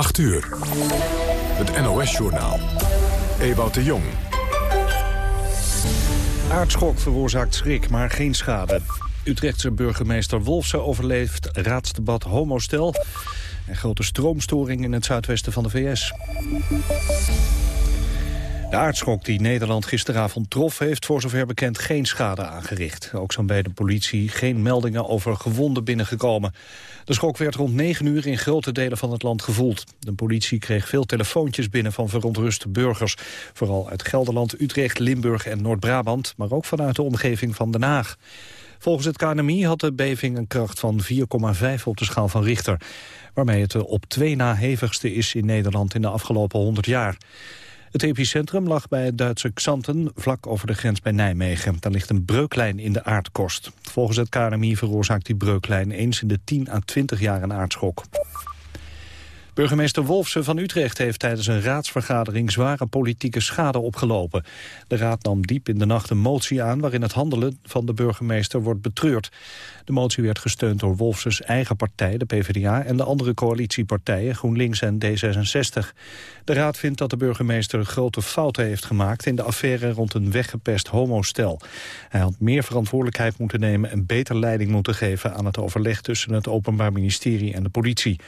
8 uur. Het NOS-journaal. Ewout de Jong. Aardschok veroorzaakt schrik, maar geen schade. Utrechtse burgemeester Wolfsen overleeft raadsdebat homostel... en grote stroomstoring in het zuidwesten van de VS. De aardschok die Nederland gisteravond trof... heeft voor zover bekend geen schade aangericht. Ook zijn bij de politie geen meldingen over gewonden binnengekomen. De schok werd rond 9 uur in grote delen van het land gevoeld. De politie kreeg veel telefoontjes binnen van verontruste burgers. Vooral uit Gelderland, Utrecht, Limburg en Noord-Brabant... maar ook vanuit de omgeving van Den Haag. Volgens het KNMI had de beving een kracht van 4,5 op de schaal van Richter... waarmee het de op twee na hevigste is in Nederland in de afgelopen 100 jaar. Het epicentrum lag bij het Duitse Xanten, vlak over de grens bij Nijmegen. Daar ligt een breuklijn in de aardkorst. Volgens het KNMI veroorzaakt die breuklijn eens in de 10 à 20 jaar een aardschok. Burgemeester Wolfsen van Utrecht heeft tijdens een raadsvergadering zware politieke schade opgelopen. De raad nam diep in de nacht een motie aan waarin het handelen van de burgemeester wordt betreurd. De motie werd gesteund door Wolfsens eigen partij, de PvdA, en de andere coalitiepartijen, GroenLinks en D66. De raad vindt dat de burgemeester grote fouten heeft gemaakt in de affaire rond een weggepest homostel. Hij had meer verantwoordelijkheid moeten nemen en beter leiding moeten geven aan het overleg tussen het Openbaar Ministerie en de politie.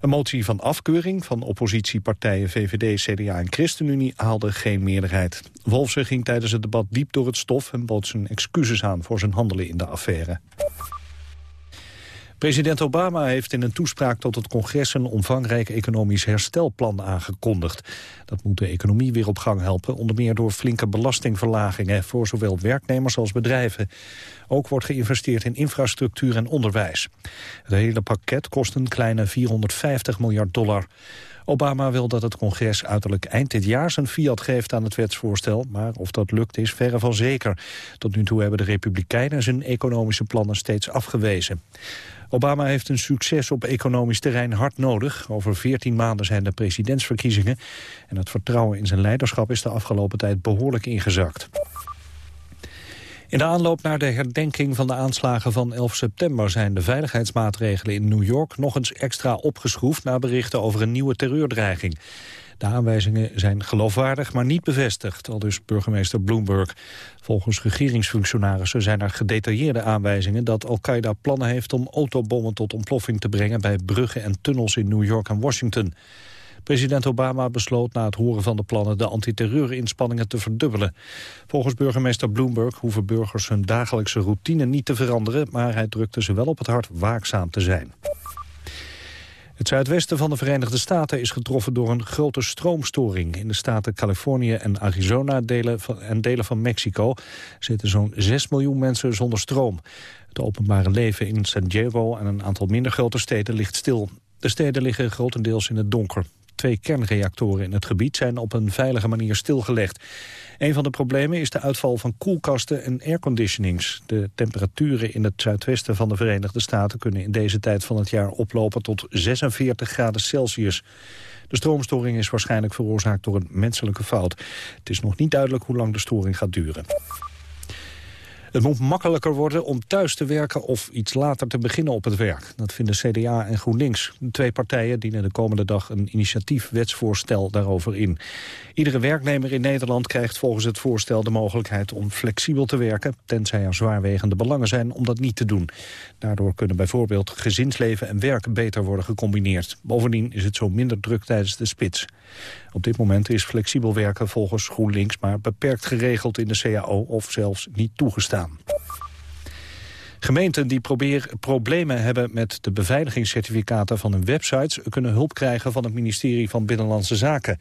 Een motie van afkeuring van oppositiepartijen VVD, CDA en ChristenUnie haalde geen meerderheid. Wolfsen ging tijdens het debat diep door het stof en bood zijn excuses aan voor zijn handelen in de affaire. President Obama heeft in een toespraak tot het congres een omvangrijk economisch herstelplan aangekondigd. Dat moet de economie weer op gang helpen, onder meer door flinke belastingverlagingen voor zowel werknemers als bedrijven. Ook wordt geïnvesteerd in infrastructuur en onderwijs. Het hele pakket kost een kleine 450 miljard dollar. Obama wil dat het congres uiterlijk eind dit jaar zijn fiat geeft aan het wetsvoorstel, maar of dat lukt is verre van zeker. Tot nu toe hebben de Republikeinen zijn economische plannen steeds afgewezen. Obama heeft een succes op economisch terrein hard nodig. Over 14 maanden zijn de presidentsverkiezingen. En het vertrouwen in zijn leiderschap is de afgelopen tijd behoorlijk ingezakt. In de aanloop naar de herdenking van de aanslagen van 11 september... zijn de veiligheidsmaatregelen in New York nog eens extra opgeschroefd... na berichten over een nieuwe terreurdreiging. De aanwijzingen zijn geloofwaardig, maar niet bevestigd, al dus burgemeester Bloomberg. Volgens regeringsfunctionarissen zijn er gedetailleerde aanwijzingen dat Al-Qaeda plannen heeft om autobommen tot ontploffing te brengen bij bruggen en tunnels in New York en Washington. President Obama besloot na het horen van de plannen de antiterreurinspanningen te verdubbelen. Volgens burgemeester Bloomberg hoeven burgers hun dagelijkse routine niet te veranderen, maar hij drukte ze wel op het hart waakzaam te zijn. Het zuidwesten van de Verenigde Staten is getroffen door een grote stroomstoring. In de staten Californië en Arizona delen van, en delen van Mexico zitten zo'n 6 miljoen mensen zonder stroom. Het openbare leven in San Diego en een aantal minder grote steden ligt stil. De steden liggen grotendeels in het donker. Twee kernreactoren in het gebied zijn op een veilige manier stilgelegd. Een van de problemen is de uitval van koelkasten en airconditionings. De temperaturen in het zuidwesten van de Verenigde Staten... kunnen in deze tijd van het jaar oplopen tot 46 graden Celsius. De stroomstoring is waarschijnlijk veroorzaakt door een menselijke fout. Het is nog niet duidelijk hoe lang de storing gaat duren. Het moet makkelijker worden om thuis te werken of iets later te beginnen op het werk. Dat vinden CDA en GroenLinks. De twee partijen dienen de komende dag een initiatiefwetsvoorstel daarover in. Iedere werknemer in Nederland krijgt volgens het voorstel de mogelijkheid om flexibel te werken, tenzij er zwaarwegende belangen zijn om dat niet te doen. Daardoor kunnen bijvoorbeeld gezinsleven en werk beter worden gecombineerd. Bovendien is het zo minder druk tijdens de spits. Op dit moment is flexibel werken volgens GroenLinks maar beperkt geregeld in de CAO of zelfs niet toegestaan. Gemeenten die problemen hebben met de beveiligingscertificaten van hun websites... kunnen hulp krijgen van het ministerie van Binnenlandse Zaken.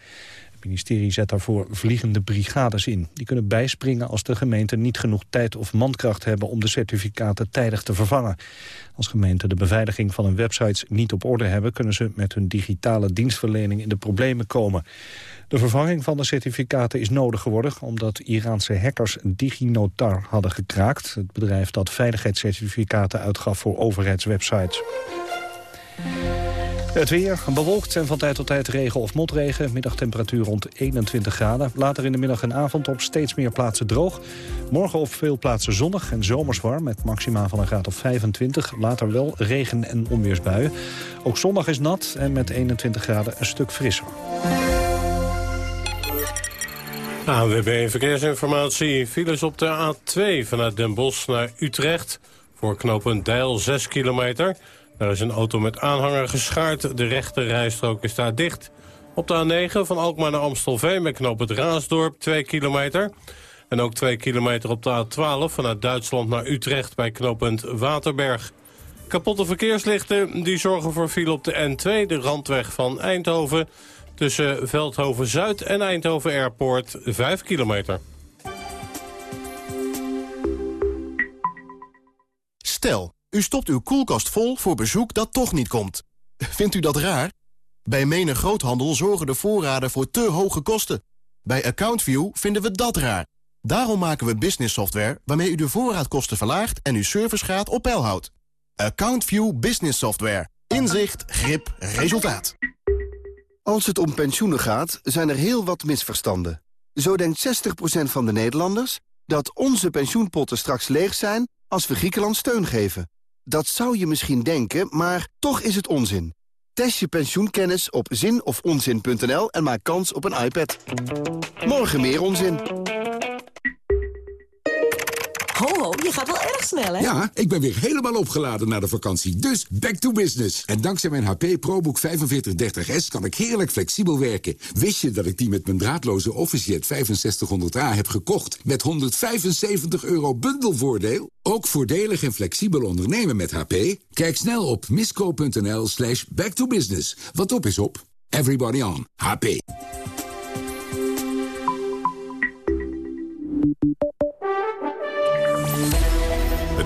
Het ministerie zet daarvoor vliegende brigades in. Die kunnen bijspringen als de gemeenten niet genoeg tijd of mankracht hebben om de certificaten tijdig te vervangen. Als gemeenten de beveiliging van hun websites niet op orde hebben, kunnen ze met hun digitale dienstverlening in de problemen komen. De vervanging van de certificaten is nodig geworden omdat Iraanse hackers DigiNotar hadden gekraakt. Het bedrijf dat veiligheidscertificaten uitgaf voor overheidswebsites. Het weer bewolkt en van tijd tot tijd regen of motregen. Middagtemperatuur rond 21 graden. Later in de middag en avond op steeds meer plaatsen droog. Morgen op veel plaatsen zonnig en zomers warm... met maxima van een graad of 25. Later wel regen- en onweersbuien. Ook zondag is nat en met 21 graden een stuk frisser. AWB Verkeersinformatie. Files op de A2 vanuit Den Bosch naar Utrecht. Voor knooppunt Deil 6 kilometer... Er is een auto met aanhanger geschaard. De rechte rijstrook is daar dicht. Op de A9 van Alkmaar naar Amstelveen met knoop het Raasdorp 2 kilometer. En ook 2 kilometer op de A12 vanuit Duitsland naar Utrecht bij knooppunt Waterberg. Kapotte verkeerslichten die zorgen voor file op de N2, de randweg van Eindhoven... tussen Veldhoven-Zuid en Eindhoven Airport 5 kilometer. Stel, u stopt uw koelkast vol voor bezoek dat toch niet komt. Vindt u dat raar? Bij menig groothandel zorgen de voorraden voor te hoge kosten. Bij AccountView vinden we dat raar. Daarom maken we business software waarmee u de voorraadkosten verlaagt en uw servicegraad op peil houdt. AccountView Business Software. Inzicht, grip, resultaat. Als het om pensioenen gaat, zijn er heel wat misverstanden. Zo denkt 60% van de Nederlanders dat onze pensioenpotten straks leeg zijn als we Griekenland steun geven. Dat zou je misschien denken, maar toch is het onzin. Test je pensioenkennis op zinofonzin.nl en maak kans op een iPad. Morgen meer onzin. Ho, je gaat wel erg snel, hè? Ja, ik ben weer helemaal opgeladen na de vakantie. Dus back to business. En dankzij mijn HP ProBook 4530S kan ik heerlijk flexibel werken. Wist je dat ik die met mijn draadloze OfficeJet 6500A heb gekocht... met 175 euro bundelvoordeel? Ook voordelig en flexibel ondernemen met HP? Kijk snel op misco.nl slash back to business. Wat op is op. Everybody on. HP.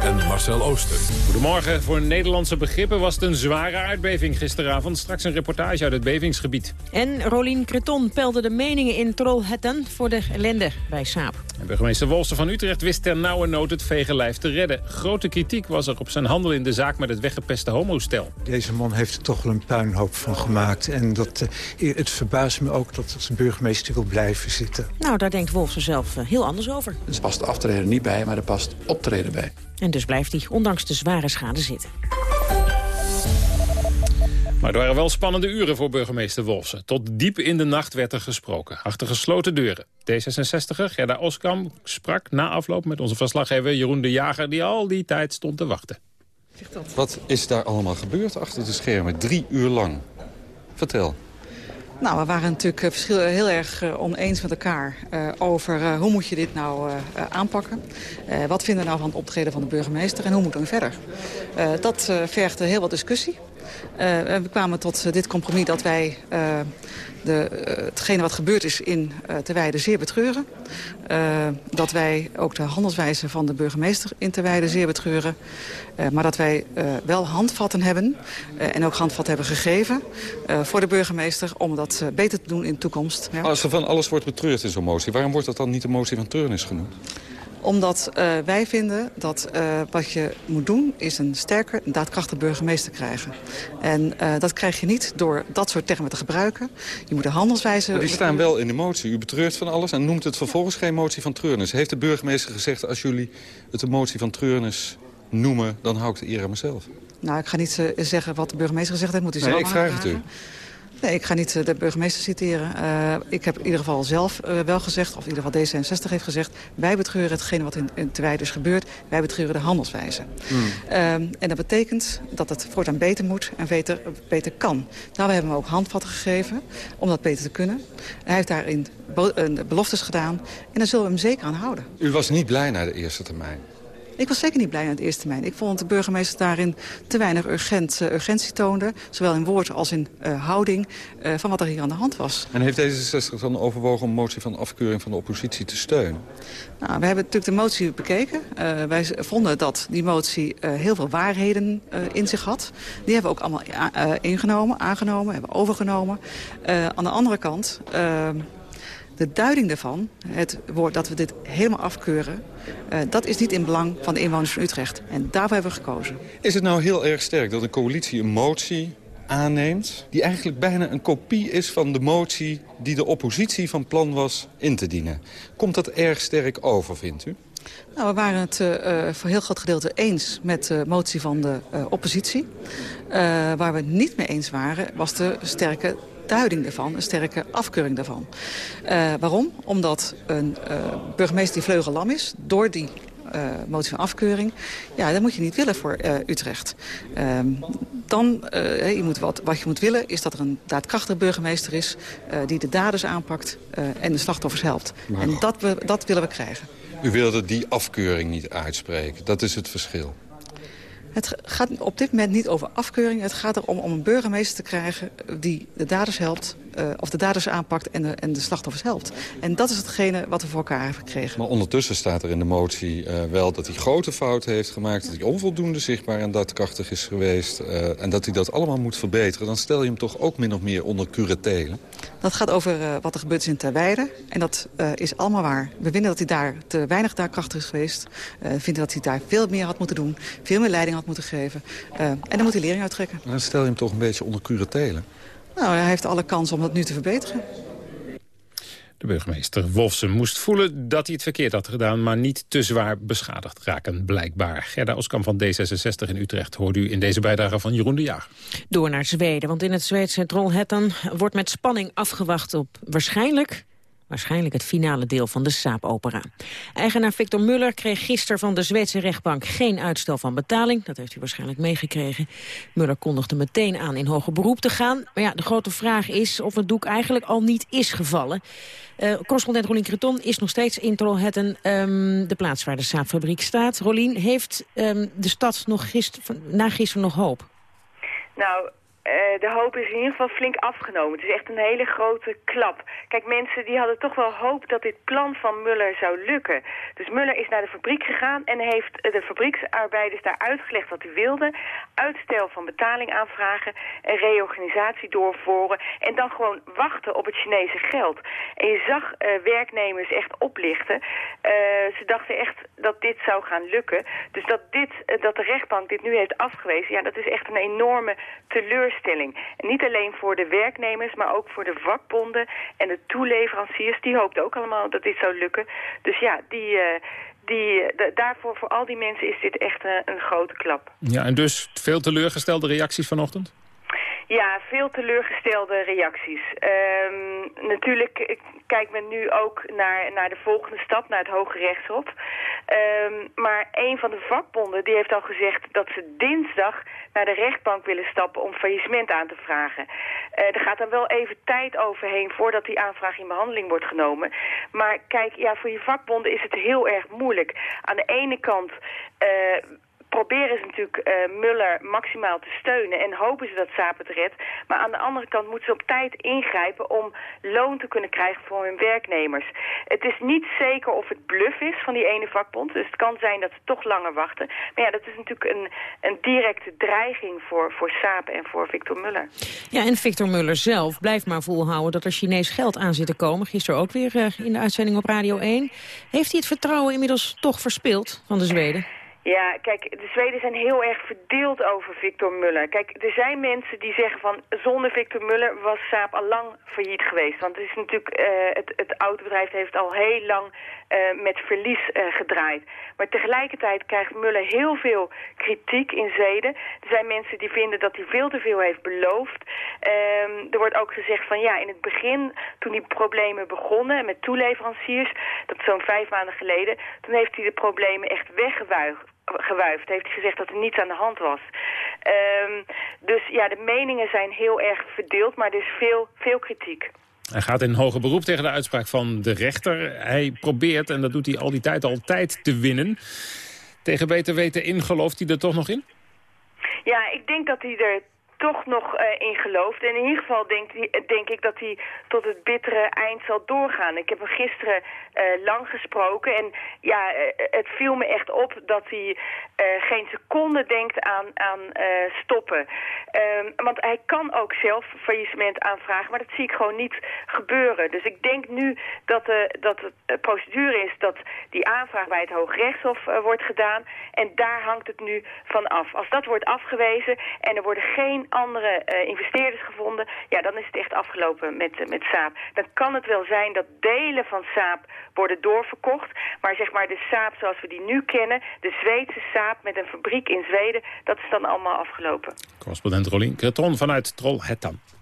en Marcel Ooster. Goedemorgen. Voor Nederlandse begrippen was het een zware aardbeving gisteravond. Straks een reportage uit het bevingsgebied. En Rolien Creton pelde de meningen in Trollhättan voor de ellende bij Saab. En burgemeester Wolster van Utrecht wist ter nauwe nood het vege lijf te redden. Grote kritiek was er op zijn handel in de zaak met het weggepeste homostel. Deze man heeft er toch wel een puinhoop van gemaakt. En dat, uh, het verbaast me ook dat de burgemeester wil blijven zitten. Nou, daar denkt Wolfsen zelf uh, heel anders over. Er past aftreden niet bij, maar er past optreden bij. En dus blijft hij ondanks de zware schade zitten. Maar er waren wel spannende uren voor burgemeester Wolfsen. Tot diep in de nacht werd er gesproken, achter gesloten deuren. D66er Gerda Oskam sprak na afloop met onze verslaggever Jeroen de Jager... die al die tijd stond te wachten. Wat is daar allemaal gebeurd achter de schermen, drie uur lang? Vertel. Nou, we waren natuurlijk heel erg oneens met elkaar uh, over hoe moet je dit nou aanpakken. wat vinden we nou van het optreden van de burgemeester en hoe moeten we verder? dat vergde heel wat discussie. We kwamen tot dit compromis dat wij de, hetgene wat gebeurd is in Terweide zeer betreuren. Dat wij ook de handelswijze van de burgemeester in Terweide zeer betreuren. Maar dat wij wel handvatten hebben en ook handvatten hebben gegeven voor de burgemeester... om dat beter te doen in de toekomst. Ja. Als er van alles wordt betreurd in zo'n motie, waarom wordt dat dan niet de motie van treurnis genoemd? Omdat uh, wij vinden dat uh, wat je moet doen... is een sterker, een daadkrachtige burgemeester krijgen. En uh, dat krijg je niet door dat soort termen te gebruiken. Je moet de handelswijze... Maar die staan wel in de motie. U betreurt van alles en noemt het vervolgens geen motie van treurnis. Heeft de burgemeester gezegd... als jullie het een motie van treurnis noemen... dan hou ik de eer aan mezelf? Nou, ik ga niet zeggen wat de burgemeester gezegd heeft. Moet u nee, zelf ik vraag het u. Nee, ik ga niet de burgemeester citeren. Uh, ik heb in ieder geval zelf uh, wel gezegd, of in ieder geval D66 heeft gezegd... wij betreuren hetgene wat in, in Terwijde is gebeurd. Wij betreuren de handelswijze. Mm. Uh, en dat betekent dat het voortaan beter moet en beter, beter kan. Nou, we hebben hem ook handvatten gegeven om dat beter te kunnen. Hij heeft daarin beloftes gedaan en daar zullen we hem zeker aan houden. U was niet blij na de eerste termijn? Ik was zeker niet blij aan het eerste termijn. Ik vond dat de burgemeester daarin te weinig urgent, uh, urgentie toonde. Zowel in woord als in uh, houding uh, van wat er hier aan de hand was. En heeft D66 dan overwogen om een motie van afkeuring van de oppositie te steunen? Nou, we hebben natuurlijk de motie bekeken. wij vonden dat die motie heel veel waarheden in zich had. Die hebben we ook allemaal ingenomen, aangenomen, hebben overgenomen. aan de andere kant De duiding daarvan, het woord dat we dit helemaal afkeuren... Uh, dat is niet in belang van de inwoners van Utrecht. En daarvoor hebben we gekozen. Is het nou heel erg sterk dat een coalitie een motie aanneemt... die eigenlijk bijna een kopie is van de motie die de oppositie van plan was in te dienen? Komt dat erg sterk over, vindt u? Nou, we waren het uh, voor een heel groot gedeelte eens met de motie van de uh, oppositie. Uh, waar we het niet mee eens waren, was de sterke duiding daarvan, een sterke afkeuring daarvan. waarom? Omdat een burgemeester die vleugellam is, door die uh, motie van afkeuring. Ja, dat moet je niet willen voor uh, Utrecht. Uh, dan, je moet wat, wat je moet willen is dat er een daadkrachtige burgemeester is... die de daders aanpakt en de slachtoffers helpt. Maar... En dat, we, dat willen we krijgen. U wilde die afkeuring niet uitspreken. Dat is het verschil. Het gaat op dit moment niet over afkeuring. Het gaat erom om een burgemeester te krijgen die de daders helpt... Uh, of de daders aanpakt en de, en de slachtoffers helpt. En dat is hetgene wat we voor elkaar hebben gekregen. Maar ondertussen staat er in de motie uh, wel dat hij grote fouten heeft gemaakt... dat hij onvoldoende zichtbaar en daadkrachtig is geweest... Uh, en dat hij dat allemaal moet verbeteren. Dan stel je hem toch ook min of meer onder curatele? Dat gaat over wat er gebeurd is in Terweide. En dat is allemaal waar. We vinden dat hij daar te weinig daadkrachtig is geweest. We vinden dat hij daar veel meer had moeten doen. Veel meer leiding had moeten geven. en dan moet hij lering uittrekken. Dan stel je hem toch een beetje onder curatele? Nou, hij heeft alle kans om dat nu te verbeteren. De burgemeester Wolfsen moest voelen dat hij het verkeerd had gedaan... maar niet te zwaar beschadigd raken, blijkbaar. Gerda Oskam van D66 in Utrecht hoort u in deze bijdrage van Jeroen de Jager. Door naar Zweden, want in het Zweedse Trollhättan wordt met spanning afgewacht op waarschijnlijk Waarschijnlijk het finale deel van de Saab-opera. Eigenaar Victor Muller kreeg gisteren van de Zweedse rechtbank geen uitstel van betaling. Dat heeft u waarschijnlijk meegekregen. Muller kondigde meteen aan in hoger beroep te gaan. Maar ja, de grote vraag is of het doek eigenlijk al niet is gevallen. Uh, correspondent Rolien Creton is nog steeds in Trollhättan, um, de plaats waar de Saab-fabriek staat. Rolien, heeft um, de stad nog gister, na gisteren nog hoop? Nou, uh, de hoop is in ieder geval flink afgenomen. Het is echt een hele grote klap. Kijk, mensen die hadden toch wel hoop dat dit plan van Muller zou lukken. Dus Muller is naar de fabriek gegaan en heeft de fabrieksarbeiders daar uitgelegd wat hij wilde. Uitstel van betaling aanvragen, een reorganisatie doorvoeren en dan gewoon wachten op het Chinese geld. En je zag uh, werknemers echt oplichten. Ze dachten echt dat dit zou gaan lukken. Dus dat, dit, dat de rechtbank dit nu heeft afgewezen, ja, dat is echt een enorme teleurstelling niet alleen voor de werknemers, maar ook voor de vakbonden en de toeleveranciers. Die hoopten ook allemaal dat dit zou lukken. Dus ja, die... Uh, die, daarvoor, voor al die mensen is dit echt een, een grote klap. Ja, en dus veel teleurgestelde reacties vanochtend? Ja, veel teleurgestelde reacties. Um, natuurlijk kijkt men nu ook naar, naar de volgende stap, naar het Hoge Rechtshof. Um, maar een van de vakbonden die heeft al gezegd dat ze dinsdag naar de rechtbank willen stappen om faillissement aan te vragen. Uh, er gaat dan wel even tijd overheen voordat die aanvraag in behandeling wordt genomen. Maar kijk, ja, voor je vakbonden is het heel erg moeilijk. Aan de ene kant... Uh, proberen ze natuurlijk uh, Muller maximaal te steunen en hopen ze dat Saap het redt. Maar aan de andere kant moeten ze op tijd ingrijpen om loon te kunnen krijgen voor hun werknemers. Het is niet zeker of het bluff is van die ene vakbond, dus het kan zijn dat ze toch langer wachten. Maar ja, dat is natuurlijk een, een directe dreiging voor, voor en voor Victor Muller. Ja, en Victor Muller zelf blijft maar volhouden dat er Chinees geld aan zit te komen. Gisteren ook weer uh, in de uitzending op Radio 1. Heeft hij het vertrouwen inmiddels toch verspeeld van de Zweden? Ja, kijk, de Zweden zijn heel erg verdeeld over Victor Muller. Kijk, er zijn mensen die zeggen van zonder Victor Muller was Saab al lang failliet geweest. Want het is natuurlijk, uh, het, het autobedrijf heeft al heel lang uh, met verlies uh, gedraaid. Maar tegelijkertijd krijgt Muller heel veel kritiek in Zweden. Er zijn mensen die vinden dat hij veel te veel heeft beloofd. Um, er wordt ook gezegd van ja, in het begin, toen die problemen begonnen met toeleveranciers, dat zo'n vijf maanden geleden, toen heeft hij de problemen echt weggewuigd gewuifd. Heeft hij gezegd dat er niets aan de hand was. Um, dus ja, de meningen zijn heel erg verdeeld, maar er is veel, veel kritiek. Hij gaat in hoger beroep tegen de uitspraak van de rechter. Hij probeert, en dat doet hij al die tijd, altijd te winnen. Tegen beter weten in, gelooft hij er toch nog in? Ja, ik denk dat hij er toch nog uh, in gelooft. En in ieder geval denk, denk ik dat hij tot het bittere eind zal doorgaan. Ik heb hem gisteren uh, lang gesproken en ja, het viel me echt op dat hij geen seconde denkt aan, aan stoppen. Um, want hij kan ook zelf faillissement aanvragen, maar dat zie ik gewoon niet gebeuren. Dus ik denk nu dat, de, dat de procedure is dat die aanvraag bij het Hoogrechtshof wordt gedaan. En daar hangt het nu van af. Als dat wordt afgewezen en er worden geen andere uh, investeerders gevonden... ja, dan is het echt afgelopen met, uh, met Saab. Dan kan het wel zijn dat delen van Saab worden doorverkocht... maar zeg maar de Saab zoals we die nu kennen... de Zweedse Saab met een fabriek in Zweden... dat is dan allemaal afgelopen. Correspondent Rolien Kreton vanuit Trollhättan.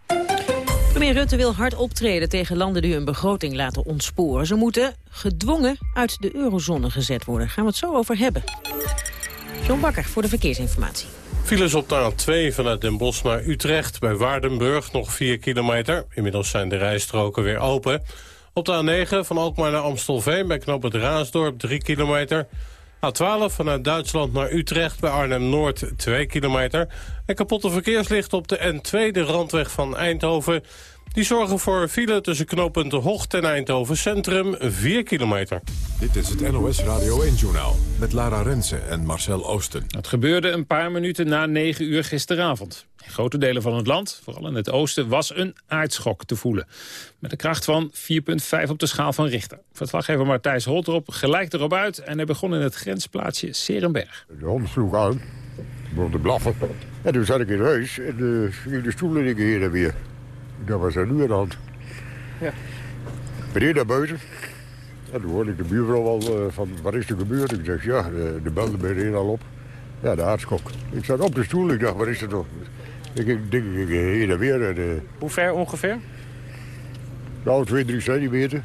Premier Rutte wil hard optreden tegen landen die hun begroting laten ontsporen. Ze moeten gedwongen uit de eurozone gezet worden. Gaan we het zo over hebben. John Bakker voor de verkeersinformatie. Files op de A2 vanuit Den Bosch naar Utrecht. Bij Waardenburg nog 4 kilometer. Inmiddels zijn de rijstroken weer open. Op de A9 van Alkmaar naar Amstelveen bij knop het Raasdorp 3 kilometer. A12 vanuit Duitsland naar Utrecht bij Arnhem-Noord 2 kilometer. En kapotte verkeerslicht op de N2, de randweg van Eindhoven. Die zorgen voor file tussen knooppunten Hocht en Eindhoven Centrum 4 kilometer. Dit is het NOS Radio 1-journaal met Lara Rensen en Marcel Oosten. Het gebeurde een paar minuten na 9 uur gisteravond. In grote delen van het land, vooral in het oosten, was een aardschok te voelen. Met een kracht van 4,5 op de schaal van Richter. Verslaggever Martijs Holtrop gelijk erop uit... en hij begon in het grensplaatsje Serenberg. De hond sloeg aan, begon te blaffen. En toen zat ik in huis en uh, de stoelen liggen hier en weer. Dat was er nu aan de hand. Ja. Meneer naar buiten. En toen hoorde ik de buurvrouw al uh, van, wat is er gebeurd? Ik zeg, ja, de, de belden bij al op. Ja, de aardschok. Ik zat op de stoel, ik dacht, wat is er toch? Ik denk, ik hier en weer. En, uh, hoe ver ongeveer? Nou, 2, 3 centimeter.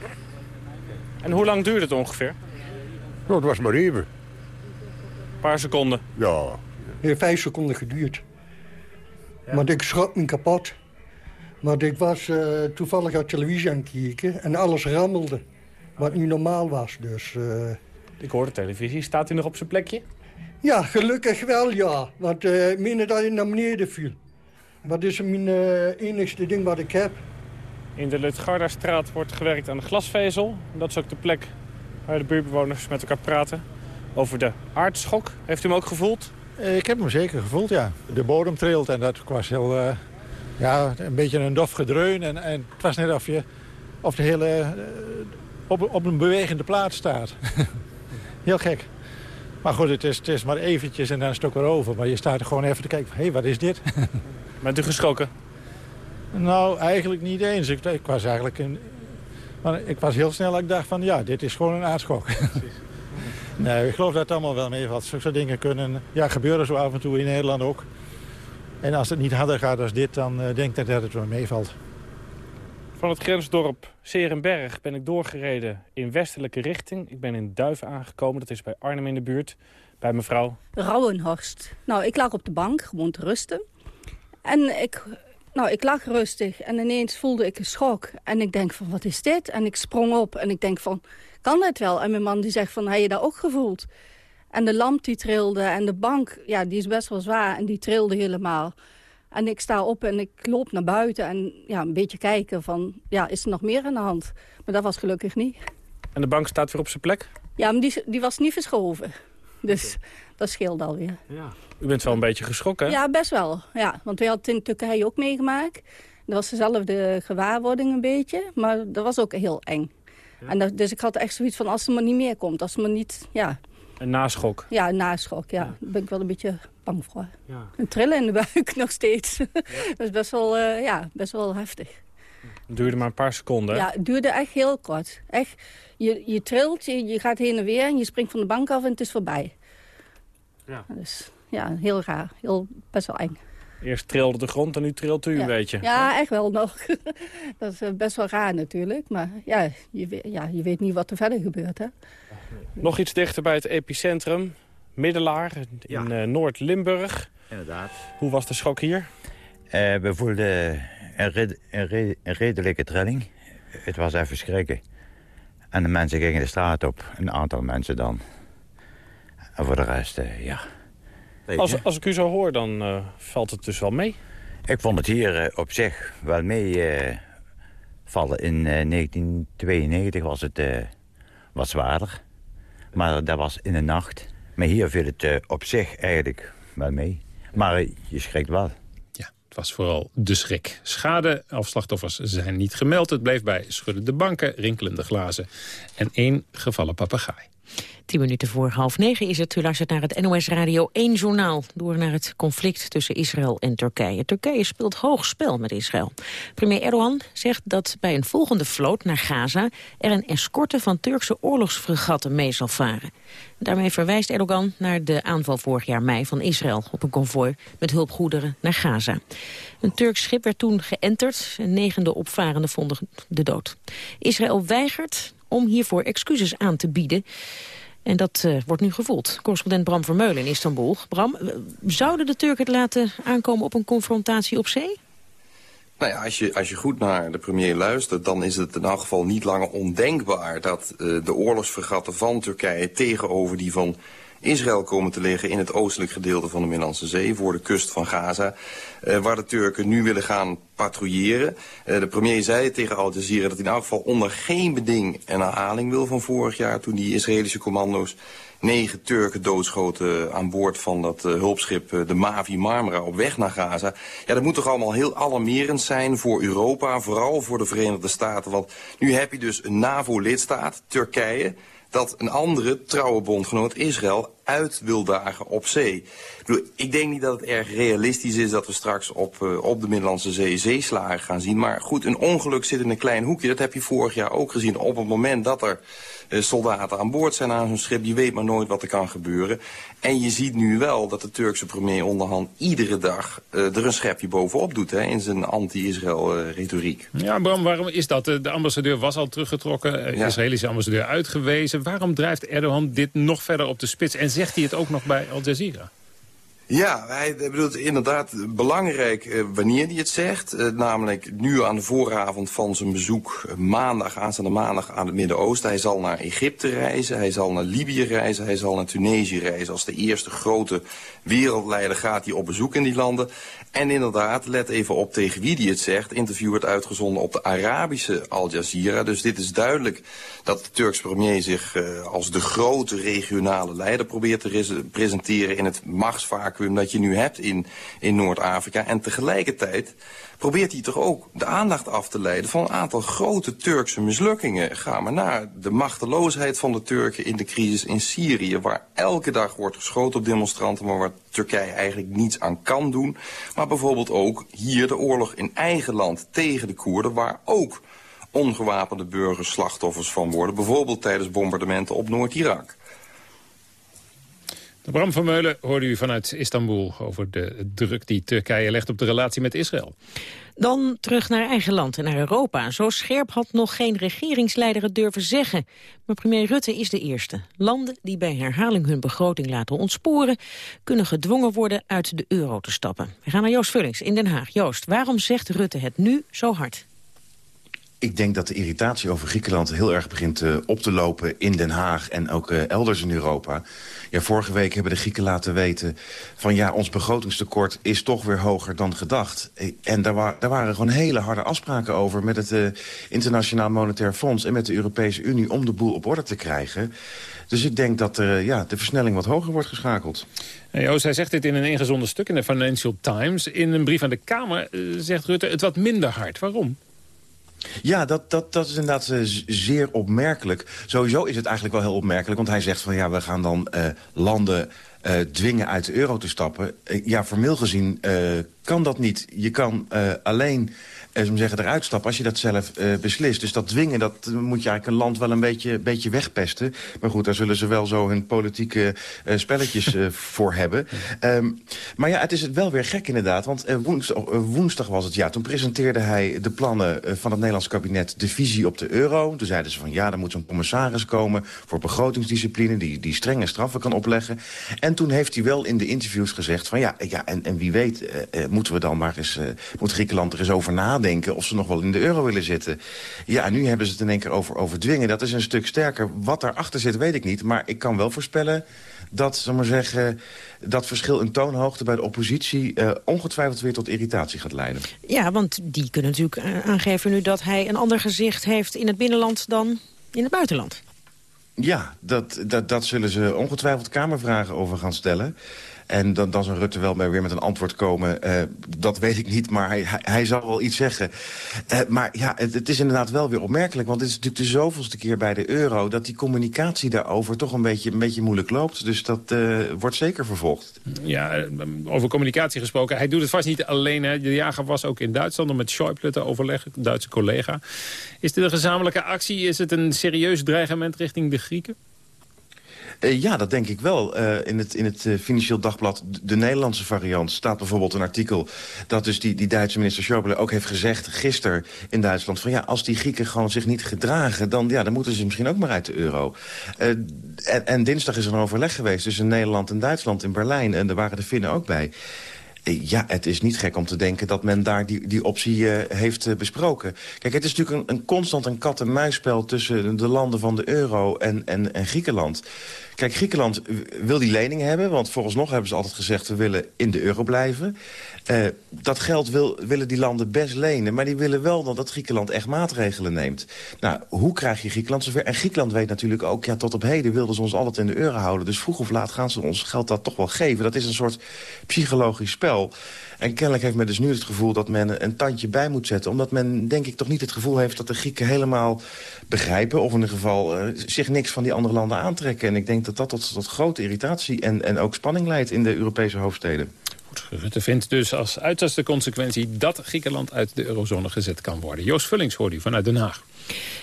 En hoe lang duurde het ongeveer? Nou, het was maar even. Een paar seconden? Ja. Het heeft vijf seconden geduurd. Ja. Maar ik schrok me kapot. Maar ik was uh, toevallig uit televisie aan het kijken en alles rammelde. Wat niet normaal was, dus... Uh... Ik hoorde televisie. Staat u nog op zijn plekje? Ja, gelukkig wel, ja. Want uh, ik meen dat hij naar beneden viel. Dat is mijn enigste ding wat ik heb. In de Lutgardastraat wordt gewerkt aan de glasvezel. Dat is ook de plek waar de buurtbewoners met elkaar praten. Over de aardschok. Heeft u hem ook gevoeld? Ik heb hem zeker gevoeld, ja. De bodem trilt en dat was heel ja, een beetje een dof gedreun. En, en het was net of, je, of de hele uh, op, op een bewegende plaats staat. Heel gek. Maar goed, het is, het is maar eventjes en dan is het ook weer over. Maar je staat er gewoon even te kijken hé, hey, wat is dit? Bent u geschrokken? Nou, eigenlijk niet eens. Ik, ik was eigenlijk een, maar ik was heel snel, ik dacht van ja, dit is gewoon een aardschok. nee, ik geloof dat het allemaal wel meevalt. Zulke dingen kunnen, ja, gebeuren zo af en toe in Nederland ook. En als het niet harder gaat als dit, dan uh, denk ik dat het wel meevalt. Van het grensdorp Serenberg ben ik doorgereden in westelijke richting. Ik ben in Duiven aangekomen, dat is bij Arnhem in de buurt. Bij mevrouw... Rauwenhorst. Nou, ik lag op de bank, gewoon te rusten. En ik, nou, ik lag rustig en ineens voelde ik een schok. En ik denk van, wat is dit? En ik sprong op en ik denk van, kan het wel? En mijn man die zegt van, heb je dat ook gevoeld? En de lamp die trilde en de bank, ja, die is best wel zwaar en die trilde helemaal. En ik sta op en ik loop naar buiten en ja, een beetje kijken van, ja, is er nog meer aan de hand? Maar dat was gelukkig niet. En de bank staat weer op zijn plek? Ja, maar die, die was niet verschoven. Dus dat scheelt alweer. Ja. U bent wel een beetje geschrokken, hè? Ja, best wel. Ja, want wij hadden het in Turkije ook meegemaakt. Dat was dezelfde gewaarwording een beetje, maar dat was ook heel eng. En dat, dus ik had echt zoiets van, als er maar niet meer komt, als er maar niet, ja... Een naschok? Ja, een naschok, ja. Daar ben ik wel een beetje bang voor. Ja. Een trillen in de buik nog steeds. Ja. dat is best wel, uh, ja, best wel heftig. Het duurde maar een paar seconden. Ja, het duurde echt heel kort. Echt, je, je trilt, je, je gaat heen en weer en je springt van de bank af en het is voorbij. Ja. Dus ja, heel raar. Heel, best wel eng. Eerst trilde de grond en nu trilt u ja. een beetje. Ja, echt wel nog. dat is eh, best wel raar natuurlijk. Maar ja je, ja, je weet niet wat er verder gebeurt. Hè? Nog iets dichter bij het epicentrum. Middelaar in uh, Noord-Limburg. Inderdaad. Hoe was de schok hier? Uh, we voelden een, red, een, red, een, redelijke trilling. Het was even schrikken. En de mensen gingen de straat op. Een aantal mensen dan. En voor de rest, uh, ja. Als, als ik u zo hoor, dan valt het dus wel mee. Ik vond het hier op zich wel meevallen. in 1992 was het wat zwaarder. Maar dat was in de nacht. Maar hier viel het op zich eigenlijk wel mee. Maar je schrikt wel. Het was vooral de schrik. Schade of slachtoffers zijn niet gemeld. Het bleef bij schuddende banken, rinkelende glazen en één gevallen papegaai. Tien minuten voor half negen is het. U luistert naar het NOS Radio 1 journaal. Door naar het conflict tussen Israël en Turkije. Turkije speelt hoog spel met Israël. Premier Erdogan zegt dat bij een volgende vloot naar Gaza... er een escorte van Turkse oorlogsfregatten mee zal varen. Daarmee verwijst Erdogan naar de aanval vorig jaar mei van Israël... op een konvooi met hulpgoederen naar Gaza. Een Turks schip werd toen geënterd. Een negende opvarende vonden de dood. Israël weigert om hiervoor excuses aan te bieden. En dat uh, wordt nu gevoeld. Correspondent Bram Vermeulen in Istanbul. Bram, eh, zouden de Turken het laten aankomen op een confrontatie op zee? Nou ja, als je, als je goed naar de premier luistert... dan is het in elk geval niet langer ondenkbaar... dat uh, de oorlogsfregatten van Turkije tegenover die van Israël komen te liggen in het oostelijk gedeelte van de Middellandse Zee, voor de kust van Gaza, uh, waar de Turken nu willen gaan patrouilleren. Uh, de premier zei tegen Al Jazeera dat hij in elk geval onder geen beding een herhaling wil van vorig jaar, toen die Israëlische commando's negen Turken doodschoten aan boord van dat uh, hulpschip de Mavi Marmara op weg naar Gaza. Ja, dat moet toch allemaal heel alarmerend zijn voor Europa, vooral voor de Verenigde Staten. Want nu heb je dus een NAVO-lidstaat, Turkije, dat een andere trouwe bondgenoot Israël uit wil dagen op zee. Ik, bedoel, ik denk niet dat het erg realistisch is dat we straks op, uh, op de Middellandse Zee zeeslagen gaan zien. Maar goed, een ongeluk zit in een klein hoekje. Dat heb je vorig jaar ook gezien. Op het moment dat er soldaten aan boord zijn aan zo'n schip, je weet maar nooit wat er kan gebeuren. En je ziet nu wel dat de Turkse premier onderhand iedere dag uh, er een schepje bovenop doet hè, in zijn anti-Israël-retoriek. ja, Bram, waarom is dat? De ambassadeur was al teruggetrokken, de ja. Israëlische ambassadeur uitgewezen. Waarom drijft Erdogan dit nog verder op de spits en zegt hij het ook nog bij Al Jazeera? Ja, hij bedoelt inderdaad belangrijk uh, wanneer hij het zegt. Uh, namelijk nu aan de vooravond van zijn bezoek uh, maandag, aanstaande maandag aan het Midden-Oosten. Hij zal naar Egypte reizen, hij zal naar Libië reizen, hij zal naar Tunesië reizen. Als de eerste grote wereldleider gaat hij op bezoek in die landen. En inderdaad, let even op tegen wie die het zegt. Interview wordt uitgezonden op de Arabische Al Jazeera. Dus dit is duidelijk dat de Turks premier zich uh, als de grote regionale leider probeert te presenteren in het machtsvacuum dat je nu hebt in, in Noord-Afrika. En tegelijkertijd probeert hij toch ook de aandacht af te leiden van een aantal grote Turkse mislukkingen. Ga maar naar de machteloosheid van de Turken in de crisis in Syrië, waar elke dag wordt geschoten op demonstranten, maar waar Turkije eigenlijk niets aan kan doen. Maar bijvoorbeeld ook hier de oorlog in eigen land tegen de Koerden, waar ook ongewapende burgers slachtoffers van worden. Bijvoorbeeld tijdens bombardementen op Noord-Irak. Bram van Meulen hoorde u vanuit Istanbul over de druk die Turkije legt op de relatie met Israël. Dan terug naar eigen land en naar Europa. Zo scherp had nog geen regeringsleider het durven zeggen. Maar premier Rutte is de eerste. Landen die bij herhaling hun begroting laten ontsporen... kunnen gedwongen worden uit de euro te stappen. We gaan naar Joost Vullings in Den Haag. Joost, waarom zegt Rutte het nu zo hard? Ik denk dat de irritatie over Griekenland heel erg begint uh, op te lopen in Den Haag en ook uh, elders in Europa. Ja, vorige week hebben de Grieken laten weten van ja, ons begrotingstekort is toch weer hoger dan gedacht. En daar, wa daar waren gewoon hele harde afspraken over met het uh, Internationaal Monetair Fonds en met de Europese Unie om de boel op orde te krijgen. Dus ik denk dat er, ja, de versnelling wat hoger wordt geschakeld. Hey, Joost, hij zegt dit in een ingezonden stuk in de Financial Times. In een brief aan de Kamer zegt Rutte het wat minder hard. Waarom? Ja, dat, dat, dat is inderdaad uh, zeer opmerkelijk. Sowieso is het eigenlijk wel heel opmerkelijk. Want hij zegt van ja, we gaan dan uh, landen uh, dwingen uit de euro te stappen. ja, formeel gezien kan dat niet. Je kan alleen uh, zeggen, eruit stappen als je dat zelf uh, beslist. Dus dat dwingen, dat moet je eigenlijk een land wel een beetje, beetje wegpesten. Maar goed, daar zullen ze wel zo hun politieke uh, spelletjes voor hebben. Um, maar ja, het is wel weer gek inderdaad. Want woensdag, woensdag, was het, ja, toen presenteerde hij de plannen van het Nederlands kabinet... de visie op de euro. Toen zeiden ze van ja, er moet zo'n commissaris komen... voor begrotingsdiscipline, die, die strenge straffen kan opleggen. En toen heeft hij wel in de interviews gezegd van ja, ja en, en wie weet... moeten we dan maar eens, moet Griekenland er eens over nadenken nadenken of ze nog wel in de euro willen zitten. Ja, nu hebben ze het in één keer over, over dwingen. Dat is een stuk sterker. Wat daarachter zit, weet ik niet. Maar ik kan wel voorspellen dat, zal maar zeggen, dat verschil in toonhoogte bij de oppositie... Uh, ongetwijfeld weer tot irritatie gaat leiden. Ja, want die kunnen natuurlijk aangeven nu dat hij een ander gezicht heeft in het binnenland dan in het buitenland. Ja, dat, dat, dat zullen ze ongetwijfeld Kamervragen over gaan stellen. En dan, dan zal Rutte wel weer met een antwoord komen. Uh, dat weet ik niet, maar hij, hij, zal wel iets zeggen. Uh, maar ja, het, is inderdaad wel weer opmerkelijk. Want het is natuurlijk de zoveelste keer bij de euro... dat die communicatie daarover toch een beetje, een beetje moeilijk loopt. Dus dat uh, wordt zeker vervolgd. Ja, over communicatie gesproken. Hij doet het vast niet alleen. Hè. De jager was ook in Duitsland om met Schäuble te overleggen. Duitse collega. Is dit een gezamenlijke actie? Is het een serieus dreigement richting de Grieken? Uh, ja, dat denk ik wel. Uh, in het, in het uh, Financieel Dagblad, de Nederlandse variant... staat bijvoorbeeld een artikel dat dus die, die Duitse minister Schäuble ook heeft gezegd... gisteren in Duitsland, van ja, als die Grieken gewoon zich niet gedragen... dan, ja, dan moeten ze misschien ook maar uit de euro. En, en, dinsdag is er een overleg geweest tussen Nederland en Duitsland in Berlijn... en daar waren de Finnen ook bij. Ja, het is niet gek om te denken dat men daar die, die optie heeft besproken. Kijk, het is natuurlijk een, een constant een kat-en-muisspel... tussen de landen van de euro en, en, en Griekenland. Kijk, Griekenland wil die lening hebben... want vooralsnog hebben ze altijd gezegd... we willen in de euro blijven. Uh, dat geld wil, willen die landen best lenen... maar die willen wel dat, dat Griekenland echt maatregelen neemt. Nou, hoe krijg je Griekenland zover? En Griekenland weet natuurlijk ook... ja, tot op heden wilden ze ons altijd in de euro houden. Dus vroeg of laat gaan ze ons geld dat toch wel geven. Dat is een soort psychologisch spel. En kennelijk heeft men dus nu het gevoel dat men een tandje bij moet zetten. Omdat men denk ik toch niet het gevoel heeft dat de Grieken helemaal begrijpen... of in ieder geval uh, zich niks van die andere landen aantrekken. En ik denk dat dat tot, tot grote irritatie en, en ook spanning leidt in de Europese hoofdsteden. Rutte vindt dus als uiterste consequentie dat Griekenland uit de eurozone gezet kan worden. Joost Vullings hoort u vanuit Den Haag.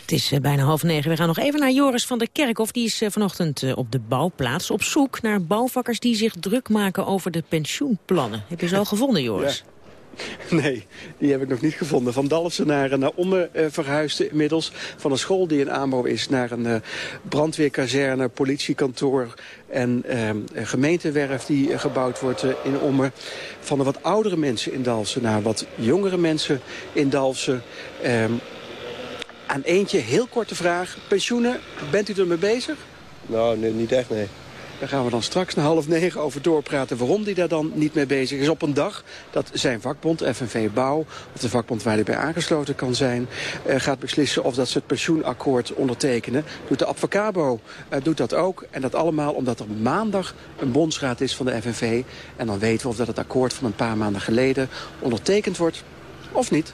Het is eh, bijna half negen. We gaan nog even naar Joris van der Kerkhof. Die is eh, vanochtend eh, op de bouwplaats op zoek naar bouwvakkers die zich druk maken over de pensioenplannen. Heb je ze al gevonden, Joris? Nee, die heb ik nog niet gevonden. Van Dalfsen naar, naar Ommen uh, verhuisde inmiddels. Van een school die in aanbouw is naar een uh, brandweerkazerne, politiekantoor en gemeentewerf die gebouwd wordt in Ommen. Van de wat oudere mensen in Dalfsen naar wat jongere mensen in Dalfsen. Ehm, aan eentje, heel korte vraag. Pensioenen, bent u ermee bezig? Nou, nee, niet echt, nee. Daar gaan we dan straks na half negen over doorpraten waarom die daar dan niet mee bezig is. Op een dag dat zijn vakbond, FNV Bouw, of de vakbond waar hij bij aangesloten kan zijn, uh, gaat beslissen of dat ze het pensioenakkoord ondertekenen. Doet de Advocabo uh, doet dat ook. En dat allemaal omdat er maandag een bondsraad is van de FNV. En dan weten we of dat het akkoord van een paar maanden geleden ondertekend wordt of niet.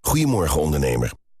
Goedemorgen ondernemer.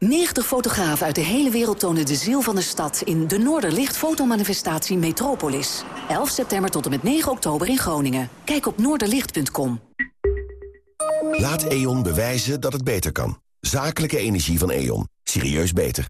90 fotografen uit de hele wereld tonen de ziel van de stad... in de Noorderlicht fotomanifestatie Metropolis. 11 september tot en met 9 oktober in Groningen. Kijk op noorderlicht.com. Laat E.ON bewijzen dat het beter kan. Zakelijke energie van E.ON. Serieus beter.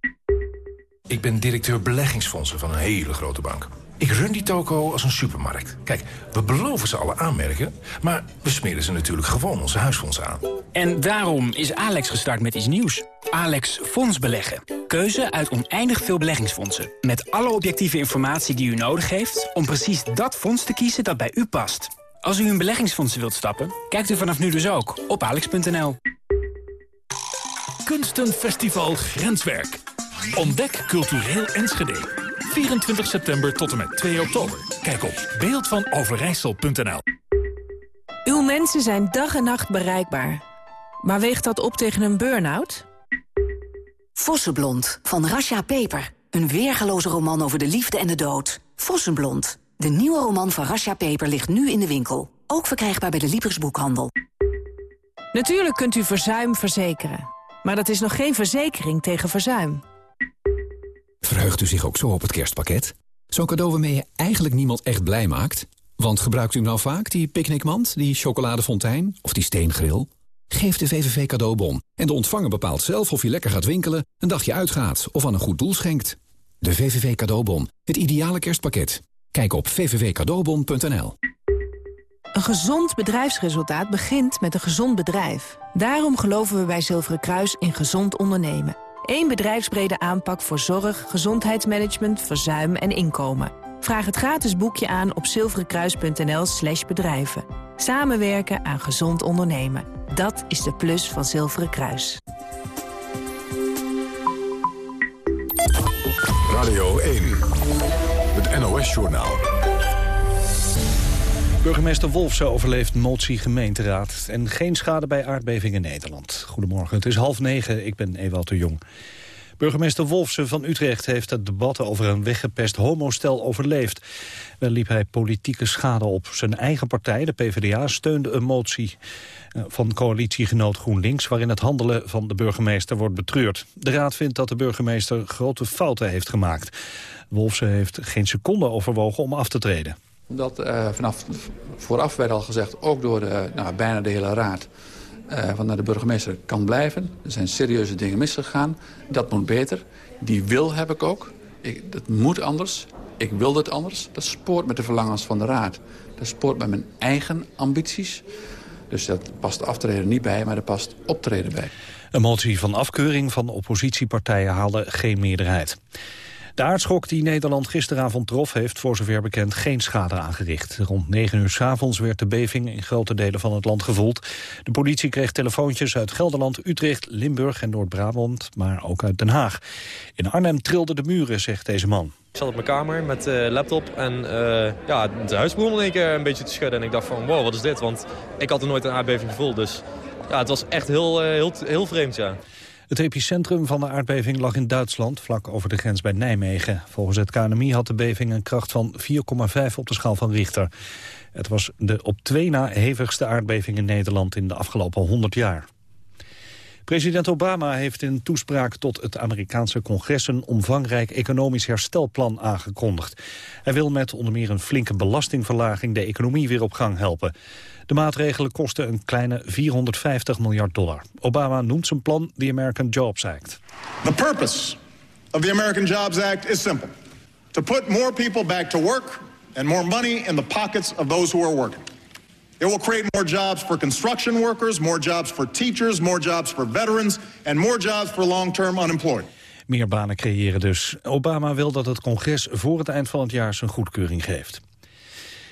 Ik ben directeur beleggingsfondsen van een hele grote bank. Ik run die toko als een supermarkt. Kijk, we beloven ze alle aanmerken, maar we smeren ze natuurlijk gewoon onze huisfondsen aan. En daarom is Alex gestart met iets nieuws. Alex Fonds Beleggen. Keuze uit oneindig veel beleggingsfondsen. Met alle objectieve informatie die u nodig heeft... om precies dat fonds te kiezen dat bij u past. Als u in beleggingsfondsen wilt stappen, kijkt u vanaf nu dus ook op alex.nl. Kunstenfestival Grenswerk. Ontdek cultureel Enschede. 24 september tot en met 2 oktober. Kijk op beeldvanoverijssel.nl Uw mensen zijn dag en nacht bereikbaar. Maar weegt dat op tegen een burn-out? Vossenblond van Rasha Peper. Een weergeloze roman over de liefde en de dood. Vossenblond. De nieuwe roman van Rasha Peper ligt nu in de winkel. Ook verkrijgbaar bij de Librisboekhandel. Natuurlijk kunt u verzuim verzekeren. Maar dat is nog geen verzekering tegen verzuim. Verheugt u zich ook zo op het kerstpakket? Zo'n cadeau waarmee je eigenlijk niemand echt blij maakt? Want gebruikt u nou vaak die picknickmand, die chocoladefontein of die steengril? Geef de VVV cadeaubon en de ontvanger bepaalt zelf of je lekker gaat winkelen, een dagje uitgaat of aan een goed doel schenkt. De VVV cadeaubon, het ideale kerstpakket. Kijk op vvvcadeaubon.nl. Een gezond bedrijfsresultaat begint met een gezond bedrijf. Daarom geloven we bij Zilveren Kruis in gezond ondernemen. Eén bedrijfsbrede aanpak voor zorg, gezondheidsmanagement, verzuim en inkomen. Vraag het gratis boekje aan op zilverenkruis.nl slash bedrijven. Samenwerken aan gezond ondernemen. Dat is de plus van Zilveren Kruis. Radio 1, het NOS-journaal. Burgemeester Wolfse overleeft motie gemeenteraad... en geen schade bij aardbeving in Nederland. Goedemorgen, het is half negen, ik ben Ewald de Jong. Burgemeester Wolfsen van Utrecht heeft het debat over een weggepest homostel overleefd. Wel liep hij politieke schade op. Zijn eigen partij, de PvdA, steunde een motie eh, van coalitiegenoot GroenLinks... waarin het handelen van de burgemeester wordt betreurd. De raad vindt dat de burgemeester grote fouten heeft gemaakt. Wolfsen heeft geen seconde overwogen om af te treden omdat uh, vanaf vooraf werd al gezegd, ook door de, nou, bijna de hele raad... Uh, van de burgemeester kan blijven. Er zijn serieuze dingen misgegaan. Dat moet beter. Die wil heb ik ook. Ik, dat moet anders. Ik wil dat anders. Dat spoort met de verlangens van de raad. Dat spoort met mijn eigen ambities. Dus dat past aftreden niet bij, maar er past optreden bij. Een motie van afkeuring van oppositiepartijen haalde geen meerderheid. De aardschok die Nederland gisteravond trof heeft voor zover bekend geen schade aangericht. Rond 9 uur s avonds werd de beving in grote delen van het land gevoeld. De politie kreeg telefoontjes uit Gelderland, Utrecht, Limburg en Noord-Brabant, maar ook uit Den Haag. In Arnhem trilden de muren, zegt deze man. Ik zat op mijn kamer met uh, laptop en uh, ja, het huis begon één keer een beetje te schudden. En ik dacht van, wow, wat is dit? Want ik had er nooit een aardbeving gevoeld. Dus ja, het was echt heel, uh, heel, heel vreemd, ja. Het epicentrum van de aardbeving lag in Duitsland, vlak over de grens bij Nijmegen. Volgens het KNMI had de beving een kracht van 4,5 op de schaal van Richter. Het was de op twee na hevigste aardbeving in Nederland in de afgelopen 100 jaar. President Obama heeft in toespraak tot het Amerikaanse congres een omvangrijk economisch herstelplan aangekondigd. Hij wil met onder meer een flinke belastingverlaging de economie weer op gang helpen. De maatregelen kosten een kleine 450 miljard dollar. Obama noemt zijn plan de American Jobs Act. The purpose of the American Jobs Act is simple. To put more people back to work and more money in the pockets of those who are working. It will create more jobs for construction workers, more jobs for teachers, more jobs for veterans, and more jobs for long-term unemployed. Meer banen creëren dus. Obama wil dat het congres voor het eind van het jaar zijn goedkeuring geeft.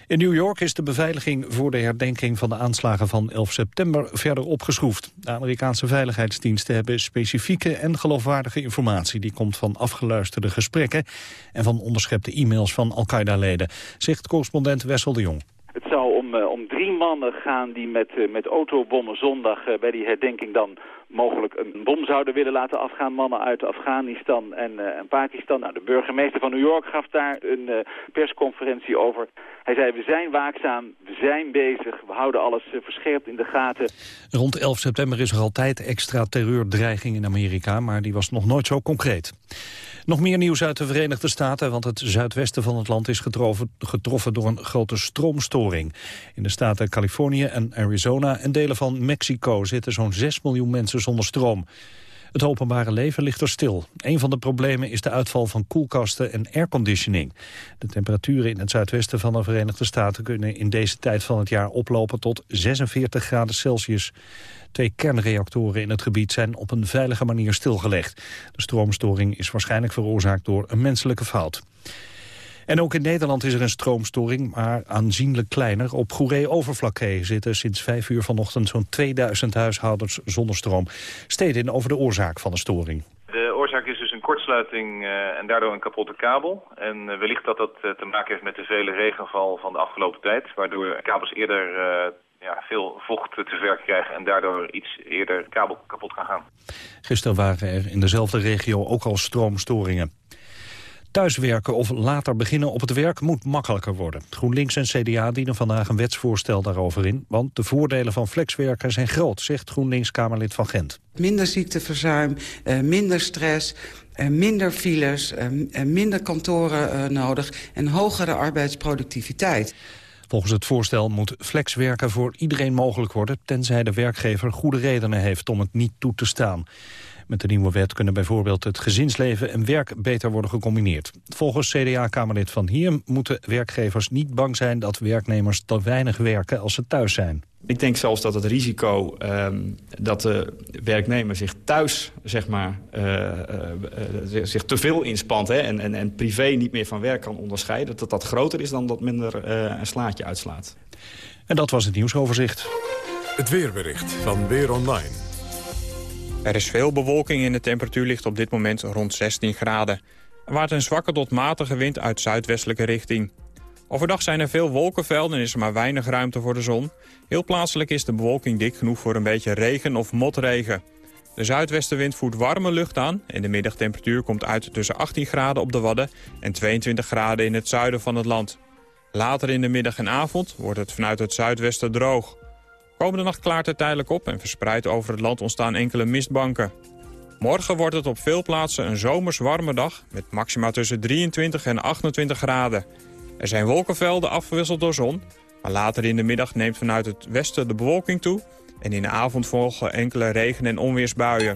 In New York is de beveiliging voor de herdenking van de aanslagen van 11 september verder opgeschroefd. De Amerikaanse veiligheidsdiensten hebben specifieke en geloofwaardige informatie. Die komt van afgeluisterde gesprekken en van onderschepte e-mails van Al-Qaeda-leden, zegt correspondent Wessel de Jong. Het zou om, uh, om drie mannen gaan die met, uh, met autobommen zondag uh, bij die herdenking dan mogelijk een bom zouden willen laten afgaan. Mannen uit Afghanistan en, en Pakistan. Nou, de burgemeester van New York gaf daar een uh, persconferentie over. Hij zei, we zijn waakzaam, we zijn bezig, we houden alles uh, verscherpt in de gaten. Rond 11 september is er altijd extra terreurdreiging in Amerika, maar die was nog nooit zo concreet. Nog meer nieuws uit de Verenigde Staten, want het zuidwesten van het land is getroffen, getroffen door een grote stroomstoring. In de staten Californië en Arizona en delen van Mexico zitten zo'n 6 miljoen mensen zonder stroom. Het openbare leven ligt er stil. Een van de problemen is de uitval van koelkasten en airconditioning. De temperaturen in het zuidwesten van de Verenigde Staten kunnen in deze tijd van het jaar oplopen tot 46 graden Celsius. Twee kernreactoren in het gebied zijn op een veilige manier stilgelegd. De stroomstoring is waarschijnlijk veroorzaakt door een menselijke fout. En ook in Nederland is er een stroomstoring, maar aanzienlijk kleiner. Op Goeree-Overflakkee zitten sinds vijf uur vanochtend zo'n 2000 huishoudens zonder stroom. Steden over de oorzaak van de storing. De oorzaak is dus een kortsluiting uh, en daardoor een kapotte kabel. En uh, wellicht dat dat uh, te maken heeft met de vele regenval van de afgelopen tijd. Waardoor kabels eerder ja, veel vocht te verwerken krijgen en daardoor iets eerder kabel kapot gaan gaan. Gisteren waren er in dezelfde regio ook al stroomstoringen. Thuiswerken of later beginnen op het werk moet makkelijker worden. GroenLinks en CDA dienen vandaag een wetsvoorstel daarover in... want de voordelen van flexwerken zijn groot, zegt GroenLinks-Kamerlid van Gent. Minder ziekteverzuim, minder stress, minder files, minder kantoren nodig... en hogere arbeidsproductiviteit. Volgens het voorstel moet flexwerken voor iedereen mogelijk worden... tenzij de werkgever goede redenen heeft om het niet toe te staan. Met de nieuwe wet kunnen bijvoorbeeld het gezinsleven en werk beter worden gecombineerd. Volgens CDA-kamerlid Van Hier moeten werkgevers niet bang zijn dat werknemers te weinig werken als ze thuis zijn. Ik denk zelfs dat het risico ehm, dat de werknemer zich thuis zeg maar, uh, uh, zich te veel inspant hè, en, en, en privé niet meer van werk kan onderscheiden... dat dat groter is dan dat minder een slaatje uitslaat. En dat was het nieuwsoverzicht. Het weerbericht van Weer Online. Er is veel bewolking en de temperatuur ligt op dit moment rond 16 graden. Er waait een zwakke tot matige wind uit zuidwestelijke richting. Overdag zijn er veel wolkenvelden en is er maar weinig ruimte voor de zon. Heel plaatselijk is de bewolking dik genoeg voor een beetje regen of motregen. De zuidwestenwind voert warme lucht aan en de middagtemperatuur komt uit tussen 18 graden op de Wadden en 22 graden in het zuiden van het land. Later in de middag en avond wordt het vanuit het zuidwesten droog. Komende nacht klaart het tijdelijk op en verspreid over het land ontstaan enkele mistbanken. Morgen wordt het op veel plaatsen een zomers warme dag met maxima tussen 23 en 28 graden. Er zijn wolkenvelden afgewisseld door zon, maar later in de middag neemt vanuit het westen de bewolking toe... en in de avond volgen enkele regen- en onweersbuien.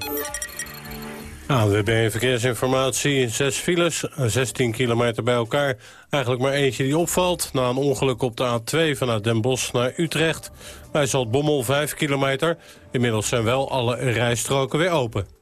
AWB Verkeersinformatie, zes files, 16 kilometer bij elkaar. Eigenlijk maar eentje die opvalt. Na een ongeluk op de A2 vanuit Den Bosch naar Utrecht. Bij Zaltbommel 5 kilometer. Inmiddels zijn wel alle rijstroken weer open.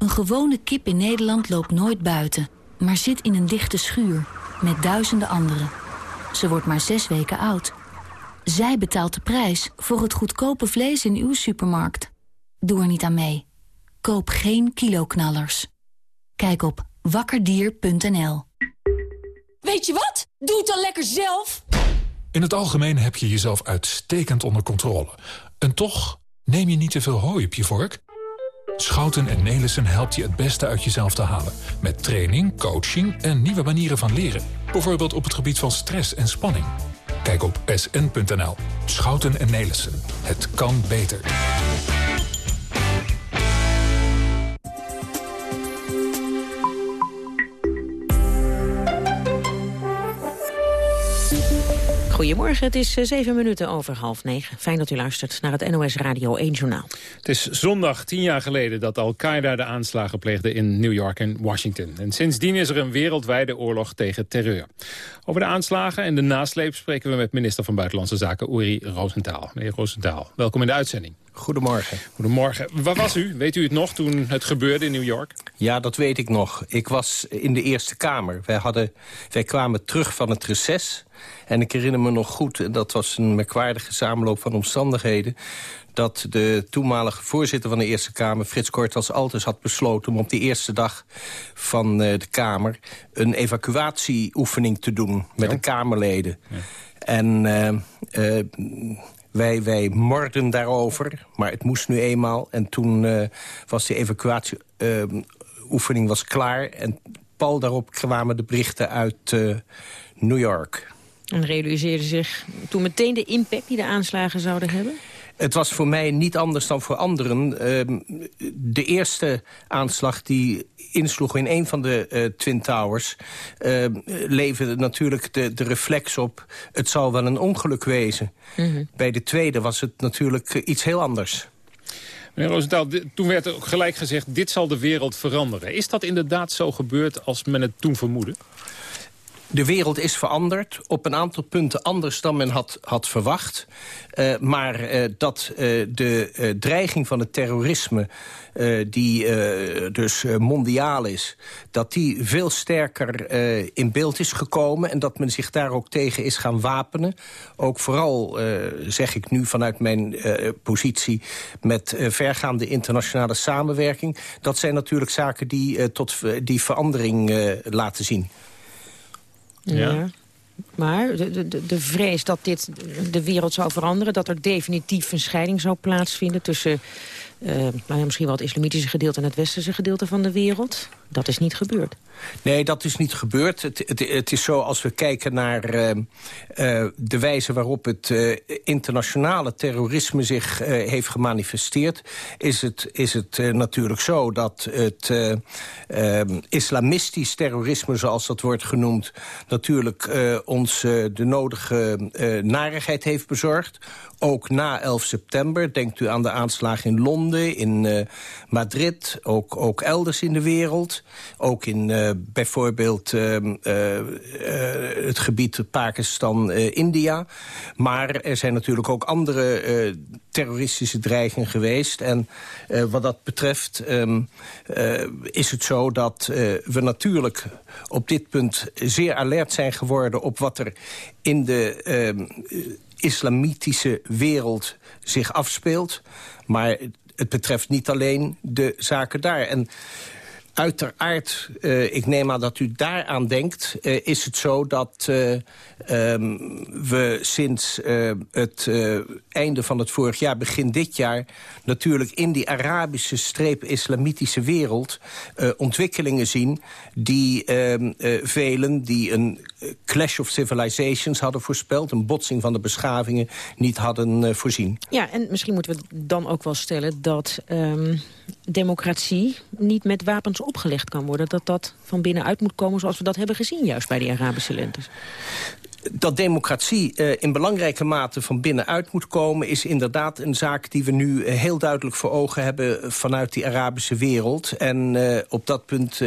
Een gewone kip in Nederland loopt nooit buiten, maar zit in een dichte schuur met duizenden anderen. Ze wordt maar zes weken oud. Zij betaalt de prijs voor het goedkope vlees in uw supermarkt. Doe er niet aan mee. Koop geen kiloknallers. Kijk op wakkerdier.nl Weet je wat? Doe het dan lekker zelf! In het algemeen heb je jezelf uitstekend onder controle. En toch neem je niet te veel hooi op je vork? Schouten en Nelissen helpt je het beste uit jezelf te halen. Met training, coaching en nieuwe manieren van leren. Bijvoorbeeld op het gebied van stress en spanning. Kijk op sn.nl. Schouten en Nelissen. Het kan beter. Goedemorgen, het is eh, zeven minuten over half negen. Fijn dat u luistert naar het NOS Radio 1 Journaal. Het is zondag tien jaar geleden dat Al-Qaeda de aanslagen pleegde in New York en Washington. En sindsdien is er een wereldwijde oorlog tegen terreur. Over de aanslagen en de nasleep spreken we met minister van Buitenlandse Zaken Uri Rosenthal. Meneer Rosenthal, welkom in de uitzending. Goedemorgen. Goedemorgen. Waar was u? Weet u het nog toen het gebeurde in New York? Ja, dat weet ik nog. Ik was in de Eerste Kamer. Wij, hadden, wij kwamen terug van het reces. En ik herinner me nog goed, dat was een merkwaardige samenloop van omstandigheden dat de toenmalige voorzitter van de Eerste Kamer... Frits Kort als altijd had besloten om op de eerste dag van uh, de Kamer... een evacuatieoefening te doen met de Kamerleden. Ja. En uh, uh, wij, wij morden daarover, maar het moest nu eenmaal. En toen uh, was de evacuatieoefening was klaar. En pal daarop kwamen de berichten uit New York. En realiseerde zich toen meteen de impact die de aanslagen zouden hebben? Het was voor mij niet anders dan voor anderen. Uh, de eerste aanslag die insloeg in een van de uh, Twin Towers... Uh, leverde natuurlijk de, de reflex op... het zal wel een ongeluk wezen. Mm -hmm. Bij de tweede was het natuurlijk iets heel anders. Meneer Rosenthal, toen werd er ook gelijk gezegd... dit zal de wereld veranderen. Is dat inderdaad zo gebeurd als men het toen vermoedde? De wereld is veranderd. Op een aantal punten anders dan men had, had verwacht. Uh, maar uh, dat uh, de dreiging van het terrorisme... die dus mondiaal is... dat die veel sterker in beeld is gekomen... en dat men zich daar ook tegen is gaan wapenen. Ook vooral, zeg ik nu vanuit mijn positie... met vergaande internationale samenwerking. Dat zijn natuurlijk zaken die tot die verandering laten zien. Ja. Maar de, de, de vrees dat dit de wereld zou veranderen... dat er definitief een scheiding zou plaatsvinden... tussen uh, nou misschien wel het islamitische gedeelte... en het westerse gedeelte van de wereld, dat is niet gebeurd. Nee, dat is niet gebeurd. Het, het, is zo als we kijken naar uh, uh, de wijze waarop het uh, internationale terrorisme zich heeft gemanifesteerd... is het, is het natuurlijk zo dat het islamistisch terrorisme, zoals dat wordt genoemd... natuurlijk ons de nodige narigheid heeft bezorgd. Ook na 11 september, denkt u aan de aanslagen in Londen, in Madrid... Ook, ook elders in de wereld, ook in eh, bijvoorbeeld ehm, eh, eh, het gebied Pakistan-India. maar er zijn natuurlijk ook andere terroristische dreigingen geweest. En wat dat betreft um, is het zo dat we natuurlijk op dit punt zeer alert zijn geworden... op wat er in de ehm, islamitische wereld zich afspeelt. Maar het betreft niet alleen de zaken daar. En Uiteraard, uh, ik neem aan dat u daaraan denkt... Uh, is het zo dat uh, um, we sinds het einde van het vorig jaar, begin dit jaar... natuurlijk in die Arabische streep-islamitische wereld... ontwikkelingen zien die ehm, velen die een clash of civilizations hadden voorspeld... een botsing van de beschavingen niet hadden voorzien. Ja, en misschien moeten we dan ook wel stellen dat... Um democratie niet met wapens opgelegd kan worden. Dat dat van binnenuit moet komen zoals we dat hebben gezien juist bij die Arabische lentes. Dat democratie uh, in belangrijke mate van binnenuit moet komen... is inderdaad een zaak die we nu uh, heel duidelijk voor ogen hebben... vanuit die Arabische wereld. En uh, op dat punt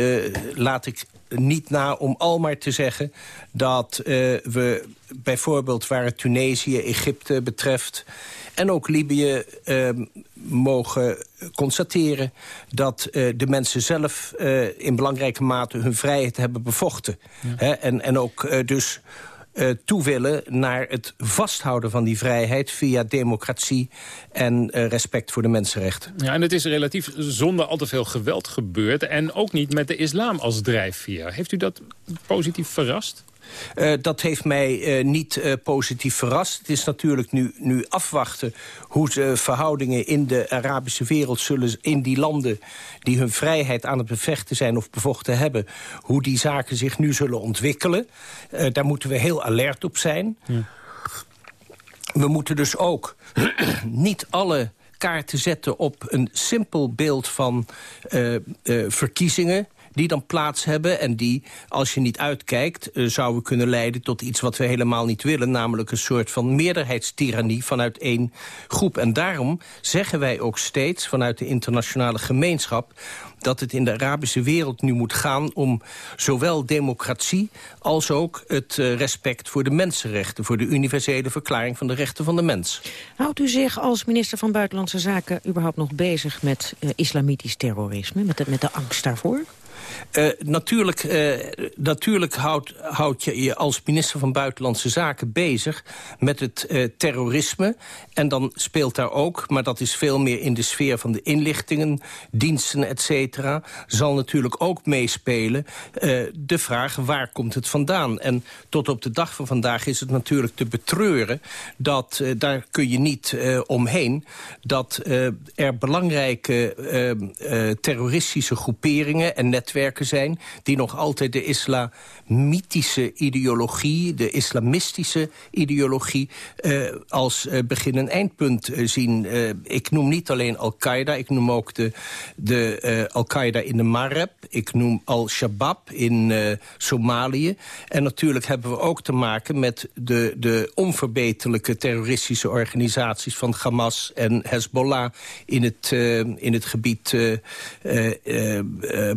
laat ik niet na om al maar te zeggen... dat we bijvoorbeeld waar het Tunesië, Egypte betreft en ook Libië uh, mogen constateren... dat uh, de mensen zelf uh, in belangrijke mate hun vrijheid hebben bevochten. Ja. en, en ook uh, dus toe willen naar het vasthouden van die vrijheid... via democratie en respect voor de mensenrechten. Ja, en het is relatief zonder al te veel geweld gebeurd... en ook niet met de islam als drijfveer. Heeft u dat positief verrast? Uh, dat heeft mij uh, niet uh, positief verrast. Het is natuurlijk nu, nu afwachten hoe de verhoudingen in de Arabische wereld zullen... in die landen die hun vrijheid aan het bevechten zijn of bevochten hebben... hoe die zaken zich nu zullen ontwikkelen. daar moeten we heel alert op zijn. Ja. We moeten dus ook niet alle kaarten zetten op een simpel beeld van verkiezingen die dan plaats hebben... en die, als je niet uitkijkt, uh, zouden kunnen leiden tot iets wat we helemaal niet willen... namelijk een soort van meerderheidstyrannie vanuit één groep. En daarom zeggen wij ook steeds vanuit de internationale gemeenschap dat het in de Arabische wereld nu moet gaan om zowel democratie als ook het uh, respect voor de mensenrechten, voor de universele verklaring van de rechten van de mens. Houdt u zich als minister van Buitenlandse Zaken überhaupt nog bezig met uh, islamitisch terrorisme, met met de angst daarvoor? Uh, natuurlijk uh, natuurlijk houdt houd je je als minister van Buitenlandse Zaken bezig met het uh, terrorisme. En dan speelt daar ook, maar dat is veel meer in de sfeer van de inlichtingen, diensten, et cetera, zal natuurlijk ook meespelen de vraag waar komt het vandaan. En tot op de dag van vandaag is het natuurlijk te betreuren dat, daar kun je niet omheen, dat er belangrijke terroristische groeperingen en netwerken zijn... die nog altijd de islamitische ideologie, de islamistische ideologie... Uh, als uh, begin- en eindpunt uh, zien. ik noem niet alleen Al-Qaeda, ik noem ook de, de Al-Qaeda in de Mareb. Ik noem Al-Shabaab in Somalië. En natuurlijk hebben we ook te maken met de, de onverbeterlijke terroristische organisaties... van Hamas en Hezbollah in het, in het gebied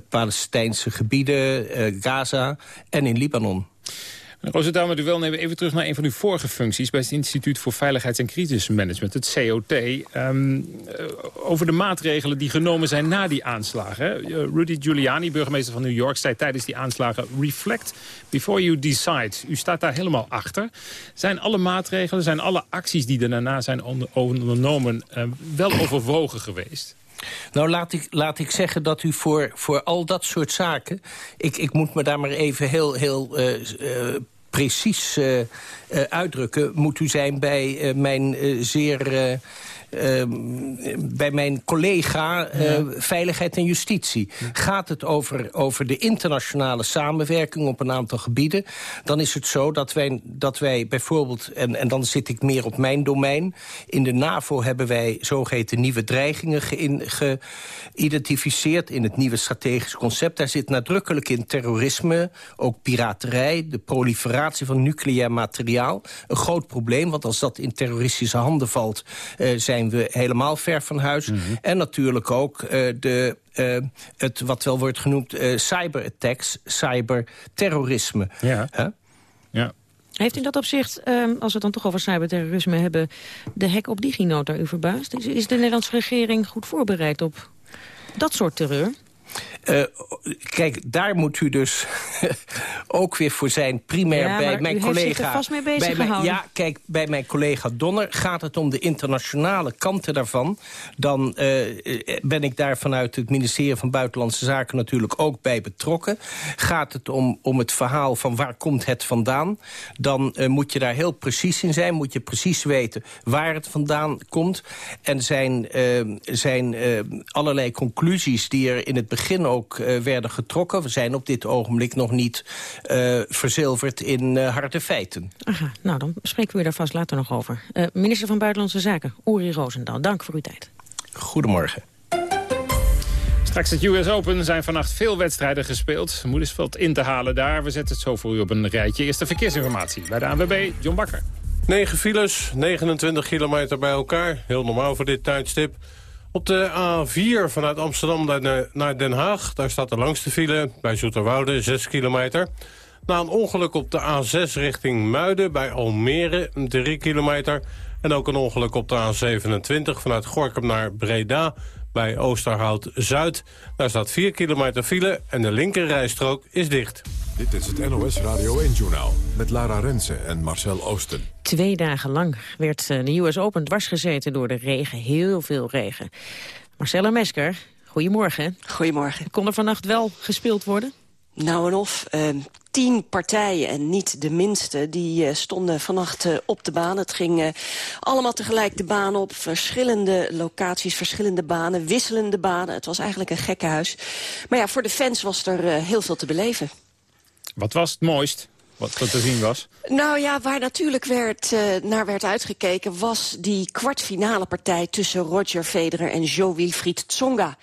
Palestijn gebieden, uh, Gaza en in Libanon. Rosendaal, met u wel nemen even terug naar een van uw vorige functies... bij het Instituut voor Veiligheids- en Crisismanagement, het COT. Ehm, over de maatregelen die genomen zijn na die aanslagen. Rudy Giuliani, burgemeester van New York, zei tijdens die aanslagen... reflect before you decide. U staat daar helemaal achter. Zijn alle maatregelen, zijn alle acties die er daarna zijn ondernomen... wel overwogen geweest? Nou, laat ik, laat ik zeggen dat u voor, voor al dat soort zaken... Ik, ik moet me daar maar even heel, heel uh, uh, precies uh, uitdrukken... moet u zijn bij mijn zeer bij mijn collega uh, Veiligheid en Justitie. Gaat het over, over de internationale samenwerking op een aantal gebieden... dan is het zo dat wij, dat wij bijvoorbeeld, en, en dan zit ik meer op mijn domein... in de NAVO hebben wij zogeheten nieuwe dreigingen geïdentificeerd... in het nieuwe strategisch concept. Daar zit nadrukkelijk in terrorisme, ook piraterij... de proliferatie van nucleair materiaal. Een groot probleem, want als dat in terroristische handen valt... Uh, zijn we helemaal ver van huis. Mhm. En natuurlijk ook uh, de, uh, het wat wel wordt genoemd uh, cyberattacks, cyberterrorisme. Ja. ja. Heeft in dat opzicht, als we het dan toch over cyberterrorisme hebben... de hek op DigiNota u verbaasd? Is, is de Nederlandse regering goed voorbereid op dat soort terreur? Uh, kijk, daar moet u dus ook weer voor zijn. Primair ja, bij mijn collega. Vast mee bezig bij mijn, ja, kijk, bij mijn collega Donner gaat het om de internationale kanten daarvan. Dan uh, ben ik daar vanuit het ministerie van Buitenlandse Zaken natuurlijk ook bij betrokken. Gaat het om, om het verhaal van waar komt het vandaan? Dan uh, moet je daar heel precies in zijn. Moet je precies weten waar het vandaan komt. En zijn, zijn allerlei conclusies die er in het begin ook uh, werden getrokken. We zijn op dit ogenblik nog niet uh, verzilverd in uh, harde feiten. Aha, nou, dan spreken we daar vast later nog over. minister van Buitenlandse Zaken, Uri Roosendaal, dank voor uw tijd. Goedemorgen. Straks het US Open zijn vannacht veel wedstrijden gespeeld. Moedersveld in te halen daar. We zetten het zo voor u op een rijtje. Eerste verkeersinformatie bij de ANWB, John Bakker. 9 files, 29 kilometer bij elkaar. Heel normaal voor dit tijdstip. Op de A4 vanuit Amsterdam naar Den Haag... daar staat de langste file bij Zoeterwoude, 6 kilometer. Na een ongeluk op de A6 richting Muiden bij Almere, 3 kilometer. En ook een ongeluk op de A27 vanuit Gorkum naar Breda bij Oosterhout-Zuid. Daar staat 4 kilometer file en de linkerrijstrook is dicht. Dit is het NOS Radio 1-journaal met Lara Rensen en Marcel Oosten. Twee dagen lang werd eh, de US Open dwarsgezeten door de regen. Heel veel regen. Marcella Mesker, goedemorgen. Goedemorgen. Kon er vannacht wel gespeeld worden? Nou en of. Uh, tien partijen, en niet de minste, die uh, stonden vannacht uh, op de baan. Het ging allemaal tegelijk de baan op. Verschillende locaties, verschillende banen, wisselende banen. Het was eigenlijk een gekkenhuis. Maar ja, voor de fans was er heel veel te beleven. Wat was het mooist? Wat er te zien was? Nou ja, waar natuurlijk werd, uh, naar werd uitgekeken... was die kwartfinale partij tussen Roger Federer en Jo-Wilfried Tsonga.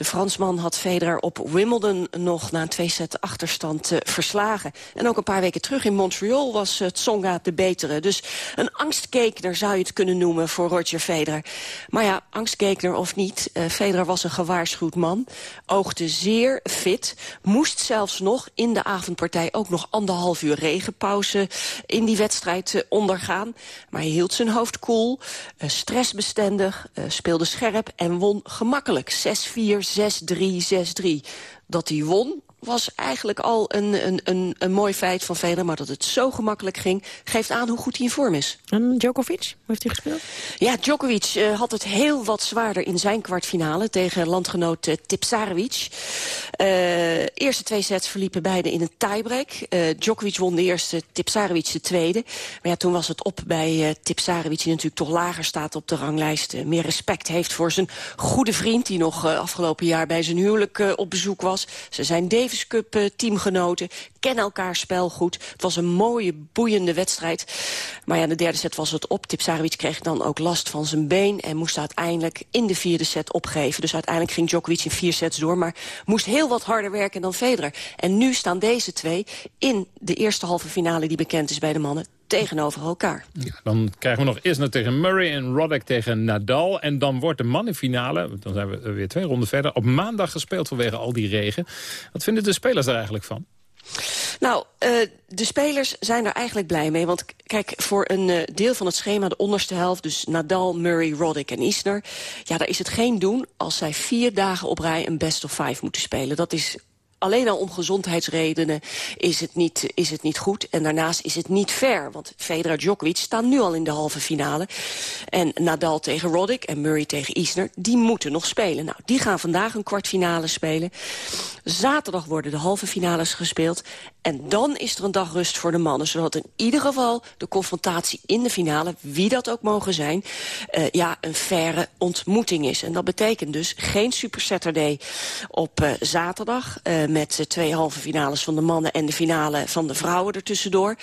De Fransman had Federer op Wimbledon nog na een twee-set achterstand uh, verslagen. En ook een paar weken terug in Montreal was uh, Tsonga de betere. Dus een angstkekener zou je het kunnen noemen voor Roger Federer. Maar ja, angstkekener of niet, uh, Federer was een gewaarschuwd man. Oogde zeer fit. Moest zelfs nog in de avondpartij ook nog anderhalf uur regenpauze in die wedstrijd ondergaan. Maar hij hield zijn hoofd koel, stressbestendig, speelde scherp en won gemakkelijk 6-4, 6-3, 6-3. Dat hij won, was eigenlijk al een, een, een, een mooi feit van Federer. Maar dat het zo gemakkelijk ging, geeft aan hoe goed hij in vorm is. En Djokovic, hoe heeft hij gespeeld? Ja, Djokovic uh, had het heel wat zwaarder in zijn kwartfinale... tegen landgenoot uh, Tipsarevic. Uh, eerste twee sets verliepen beide in een tiebreak. Djokovic won de eerste, Tipsarevic de tweede. Maar ja, toen was het op bij Tipsarevic... die natuurlijk toch lager staat op de ranglijst. meer respect heeft voor zijn goede vriend... die nog afgelopen jaar bij zijn huwelijk op bezoek was. Ze zijn Teamgenoten. Kennen elkaar spel goed. Het was een mooie, boeiende wedstrijd. Maar ja, in de derde set was het op. Tipsarevic kreeg dan ook last van zijn been... en moest uiteindelijk in de vierde set opgeven. Dus uiteindelijk ging Djokovic in vier sets door... maar moest heel wat harder werken dan Federer. En nu staan deze twee in de eerste halve finale... die bekend is bij de mannen tegenover elkaar. Ja, dan krijgen we nog eerst nog tegen Murray en Roddick tegen Nadal. En dan wordt de mannenfinale, dan zijn we weer twee ronden verder... op maandag gespeeld vanwege al die regen. Wat vinden de spelers daar eigenlijk van? Nou, uh, de spelers zijn er eigenlijk blij mee. Want kijk, voor een uh, deel van het schema, de onderste helft... dus Nadal, Murray, Roddick en Isner... ja, daar is het geen doen als zij vier dagen op rij een best of five moeten spelen. Dat is alleen al om gezondheidsredenen is het, niet, is het niet goed. En daarnaast is het niet fair. Want Federer Djokovic staan nu al in de halve finale. En Nadal tegen Roddick en Murray tegen Isner, die moeten nog spelen. Nou, die gaan vandaag een kwartfinale spelen. Zaterdag worden de halve finales gespeeld. En dan is er een dag rust voor de mannen. Zodat in ieder geval de confrontatie in de finale, wie dat ook mogen zijn... Uh, ja, een faire ontmoeting is. En dat betekent dus geen Super Saturday op uh, zaterdag... Uh, met twee halve finales van de mannen en de finale van de vrouwen ertussendoor.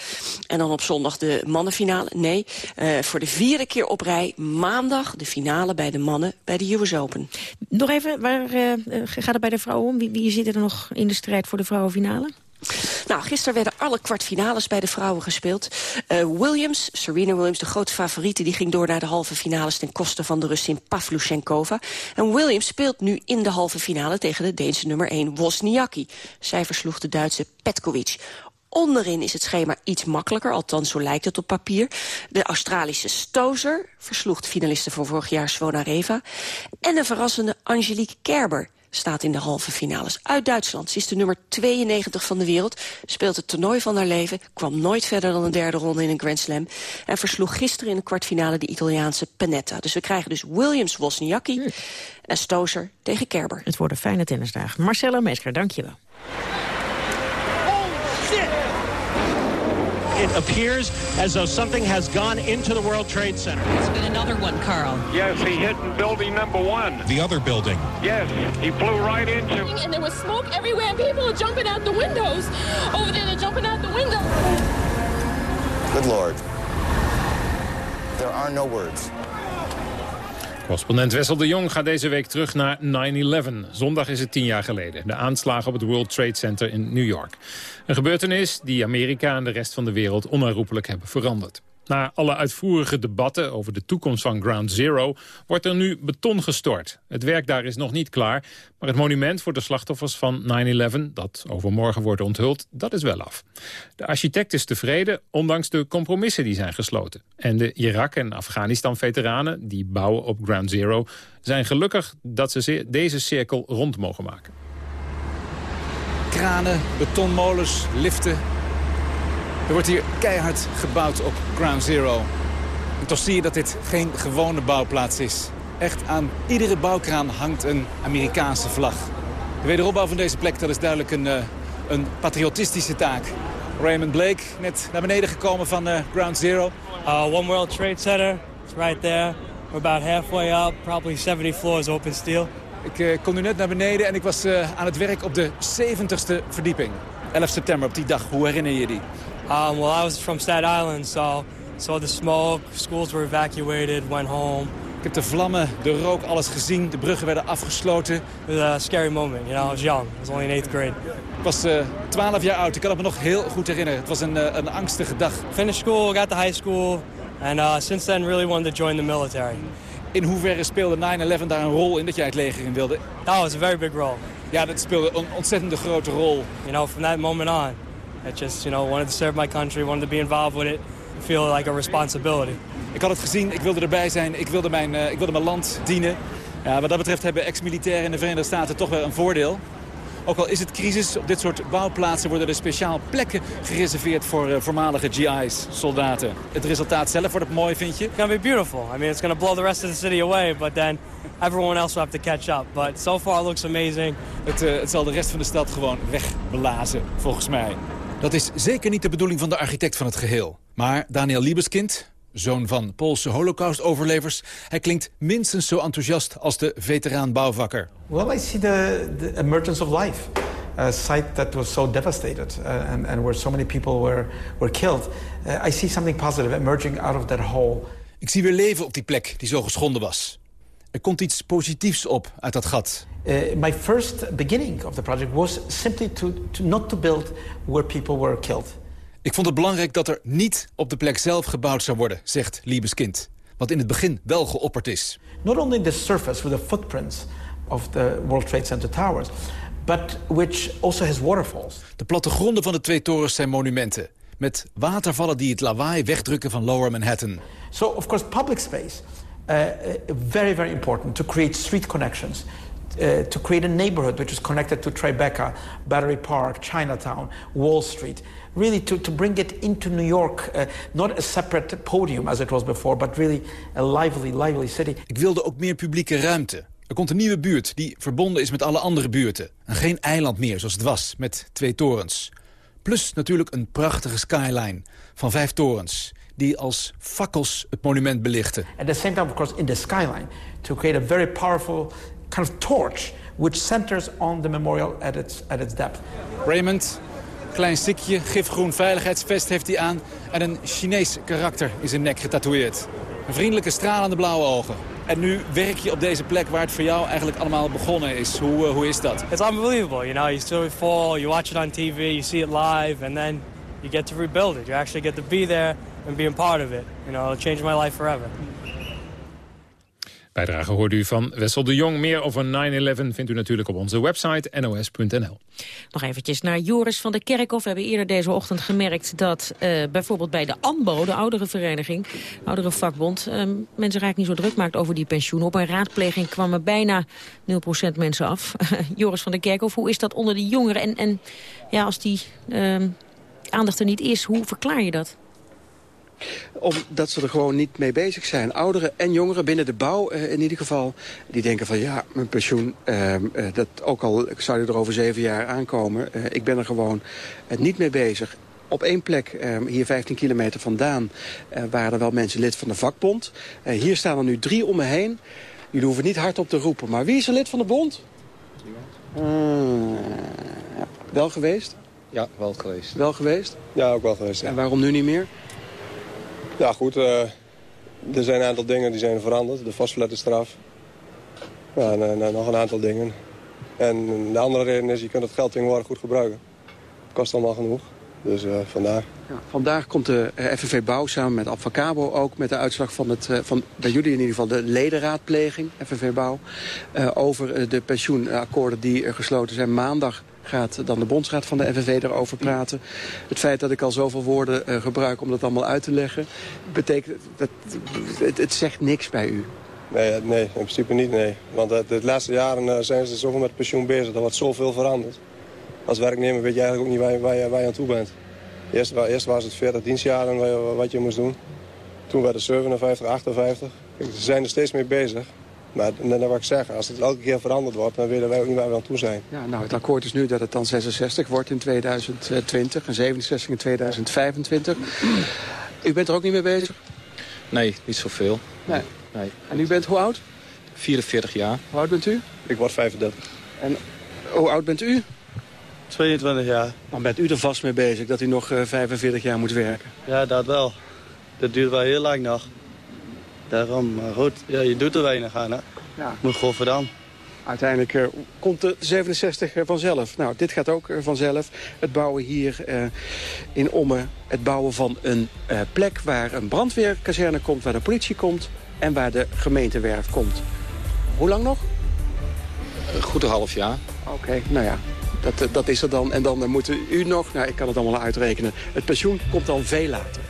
En dan op zondag de mannenfinale. Nee, voor de vierde keer op rij maandag de finale bij de mannen bij de US Open. Nog even, waar gaat het bij de vrouwen om? Wie, wie zit er nog in de strijd voor de vrouwenfinale? Nou, gisteren werden alle kwartfinales bij de vrouwen gespeeld. Uh, Williams, Serena Williams, de grote favoriete... die ging door naar de halve finales ten koste van de Russin Pavluchenkova. En Williams speelt nu in de halve finale tegen de Deense nummer 1 Wozniacki. Zij versloeg de Duitse Petkovic. Onderin is het schema iets makkelijker, althans zo lijkt het op papier. De Australische Stozer versloeg de finaliste van vorig jaar Svonareva. En de verrassende Angelique Kerber staat in de halve finales. Uit Duitsland. Ze is de nummer 92 van de wereld. Speelt het toernooi van haar leven. Kwam nooit verder dan een derde ronde in een Grand Slam. En versloeg gisteren in de kwartfinale de Italiaanse Panetta. Dus we krijgen dus Williams-Wozniacki en Stozer tegen Kerber. Het worden fijne tennisdagen. Marcella Meesker, dank je wel. It appears as though something has gone into the World Trade Center. It's been another one, Carl. Yes, he hit in building number one. The other building. Yes, he flew right into. And there was smoke everywhere, and people are jumping out the windows. Over there, they're jumping out the windows. Good Lord. There are no words. Correspondent Wessel de Jong gaat deze week terug naar 9-11. Zondag is het tien jaar geleden. De aanslagen op het World Trade Center in New York. Een gebeurtenis die Amerika en de rest van de wereld onherroepelijk hebben veranderd. Na alle uitvoerige debatten over de toekomst van Ground Zero... wordt er nu beton gestort. Het werk daar is nog niet klaar. Maar het monument voor de slachtoffers van 9-11... dat overmorgen wordt onthuld, dat is wel af. De architect is tevreden, ondanks de compromissen die zijn gesloten. En de Irak- en Afghanistan-veteranen die bouwen op Ground Zero... zijn gelukkig dat ze deze cirkel rond mogen maken. Kranen, betonmolens, liften, er wordt hier keihard gebouwd op Ground Zero. En toch zie je dat dit geen gewone bouwplaats is. Echt aan iedere bouwkraan hangt een Amerikaanse vlag. De wederopbouw van deze plek dat is duidelijk een, uh, een patriotistische taak. Raymond Blake, net naar beneden gekomen van uh, Ground Zero. Uh, One World Trade Center, it's right there. We're about halfway up, probably 70 floors open steel. Ik uh, kom nu net naar beneden en ik was aan het werk op de 70ste verdieping. 11 september, op die dag. Hoe herinner je die? Um, well, I was from Staten Island, so saw the smoke. Schools were evacuated, went home. Ik heb de vlammen, de rook, alles gezien. De bruggen werden afgesloten. It was a scary moment, you know. I was young. I was only in eighth grade. Ik was uh, 12 jaar oud. Ik kan het me nog heel goed herinneren. Het was een, uh, een angstige dag. Finished school, got to high school. And uh, since then really wanted to join the military. In hoeverre speelde 9-11 daar een rol in dat jij het leger in wilde? That was a very big role. Ja, dat speelde een ontzettende grote rol. You know, from that moment on. I just, you know, wanted to serve my country, wanted to be involved with it, feel like a responsibility. Ik had het gezien, ik wilde erbij zijn, ik wilde mijn, uh, ik wilde mijn land dienen. Ja, wat dat betreft hebben ex-militairen in de Verenigde Staten toch wel een voordeel. Ook al is het crisis, op dit soort bouwplaatsen worden er speciaal plekken gereserveerd voor uh, voormalige GI's, soldaten. Het resultaat zelf wordt het mooi, vind je? It's gonna be beautiful. I mean, it's gonna blow the rest of the city away, but then everyone else will have to catch up. But so far it looks amazing. Het, uh, het zal de rest van de stad gewoon wegblazen, volgens mij. Dat is zeker niet de bedoeling van de architect van het geheel. Maar Daniel Liebeskind, zoon van Poolse holocaust-overlevers... hij klinkt minstens zo enthousiast als de veteraan bouwvakker. Well, I see the, the emergence of life. A site that was so devastated uh, and, and where so many people were, were killed. Uh, I see something positive emerging out of that hole. Ik zie weer leven op die plek die zo geschonden was. Er komt iets positiefs op uit dat gat. Uh, my first beginning of the project was simply to, to not to build where people were killed. Ik vond het belangrijk dat er niet op de plek zelf gebouwd zou worden, zegt Liebeskind. Wat in het begin wel geopperd is. Not only the surface with the footprints of the World Trade Center towers, but which also has waterfalls. De plattegronden van de twee torens zijn monumenten. Met watervallen die het lawaai wegdrukken van Lower Manhattan. So, of course, public space, very, very important to create street connections. Uh, to create a neighborhood which is connected to Tribeca, Battery Park, Chinatown, Wall Street. Really to, to bring it into New York, uh, not a separate podium as it was before, but really a lively, lively city. Ik wilde ook meer publieke ruimte. Er komt een nieuwe buurt die verbonden is met alle andere buurten. En geen eiland meer zoals het was, met twee torens. Plus natuurlijk een prachtige skyline van vijf torens die als fakkels het monument belichten. At the same time, of course, in the skyline, to create a very powerful kind of torch which centers on the memorial at its, at its depth. Raymond, klein stikje, gifgroen veiligheidsvest heeft hij aan... en een Chinees karakter in zijn nek getatoeëerd. Een vriendelijke stralende blauwe ogen. En nu werk je op deze plek waar het voor jou eigenlijk allemaal begonnen is. Hoe, uh, hoe is dat? It's unbelievable, you know. You see it fall, you watch it on TV, you see it live, and then you get to rebuild it. You actually get to be there and be a part of it. You know, it'll change my life forever. Bijdrage hoorde u van Wessel de Jong. Meer over 9-11 vindt u natuurlijk op onze website nos.nl. Nog eventjes naar Joris van der Kerkhof. We hebben eerder deze ochtend gemerkt dat uh, bijvoorbeeld bij de ANBO, de ouderenvereniging, oudere vakbond, uh, mensen raak niet zo druk maakt over die pensioen. Op een raadpleging kwamen bijna 0% mensen af. Joris van der Kerkhof, hoe is dat onder de jongeren? En, en ja, als die uh, aandacht er niet is, hoe verklaar je dat? Omdat ze er gewoon niet mee bezig zijn. Ouderen en jongeren binnen de bouw uh, in ieder geval. Die denken van ja, mijn pensioen, uh, uh, dat, ook al zou je er over zeven jaar aankomen. ik ben er gewoon niet mee bezig. Op één plek, hier 15 kilometer vandaan, waren er wel mensen lid van de vakbond. hier staan er nu drie om me heen. Jullie hoeven niet hardop te roepen. Maar wie is er lid van de bond? Ja, wel geweest? Ja, wel geweest. Wel geweest? Ja, ook wel geweest. Ja. En waarom nu niet meer? Ja, goed. Uh, er zijn een aantal dingen die zijn veranderd. De vastverlettenstraf. Ja, en, en, en, nog een aantal dingen. En de andere reden is, je kunt het geld tegenwoordig goed gebruiken. Het kost allemaal genoeg. Dus uh, vandaar. Ja, vandaag komt de FNV Bouw samen met Advocabo ook met de uitslag van, het, van bij jullie in ieder geval de ledenraadpleging, FNV Bouw, over de pensioenakkoorden die gesloten zijn. Maandag gaat dan de bondsraad van de FNV erover praten. Het feit dat ik al zoveel woorden uh, gebruik om dat allemaal uit te leggen... betekent dat het, zegt niks bij u. Nee, nee, in principe niet, nee. Want de, de laatste jaren zijn ze zoveel met pensioen bezig. Er wordt zoveel veranderd. Als werknemer weet je eigenlijk ook niet waar waar waar je aan toe bent. Eerst, eerst was het 40 dienstjaren wat je, wat je moest doen. Toen werd het 57, 58. Kijk, ze zijn er steeds mee bezig. Maar net wat ik zeg, als het elke keer veranderd wordt, dan weten wij ook niet waar we aan toe zijn. Ja, nou, het akkoord is nu dat het dan 66 wordt in 2020 en 67 in 2025. U bent er ook niet mee bezig? Nee, niet zoveel. Nee. nee. En u bent hoe oud? 44 jaar. Hoe oud bent u? Ik word 35. En hoe oud bent u? 22 jaar. Dan bent u er vast mee bezig dat u nog uh, 45 jaar moet werken. Ja, dat wel. Dat duurt wel heel lang nog. Daarom, maar goed, ja, je doet er weinig aan, hè. Ja. Moet gewoon verdaan. Uiteindelijk uh, komt de 67 vanzelf. Nou, dit gaat ook uh, vanzelf. Het bouwen hier uh, in Ommen. Het bouwen van een plek waar een brandweerkazerne komt, waar de politie komt... en waar de gemeentewerf komt. Hoe lang nog? Een goed een half jaar. Oké, okay, nou ja, dat, dat is er dan. En dan moet u nog, nou, ik kan het allemaal uitrekenen. Het pensioen komt dan veel later.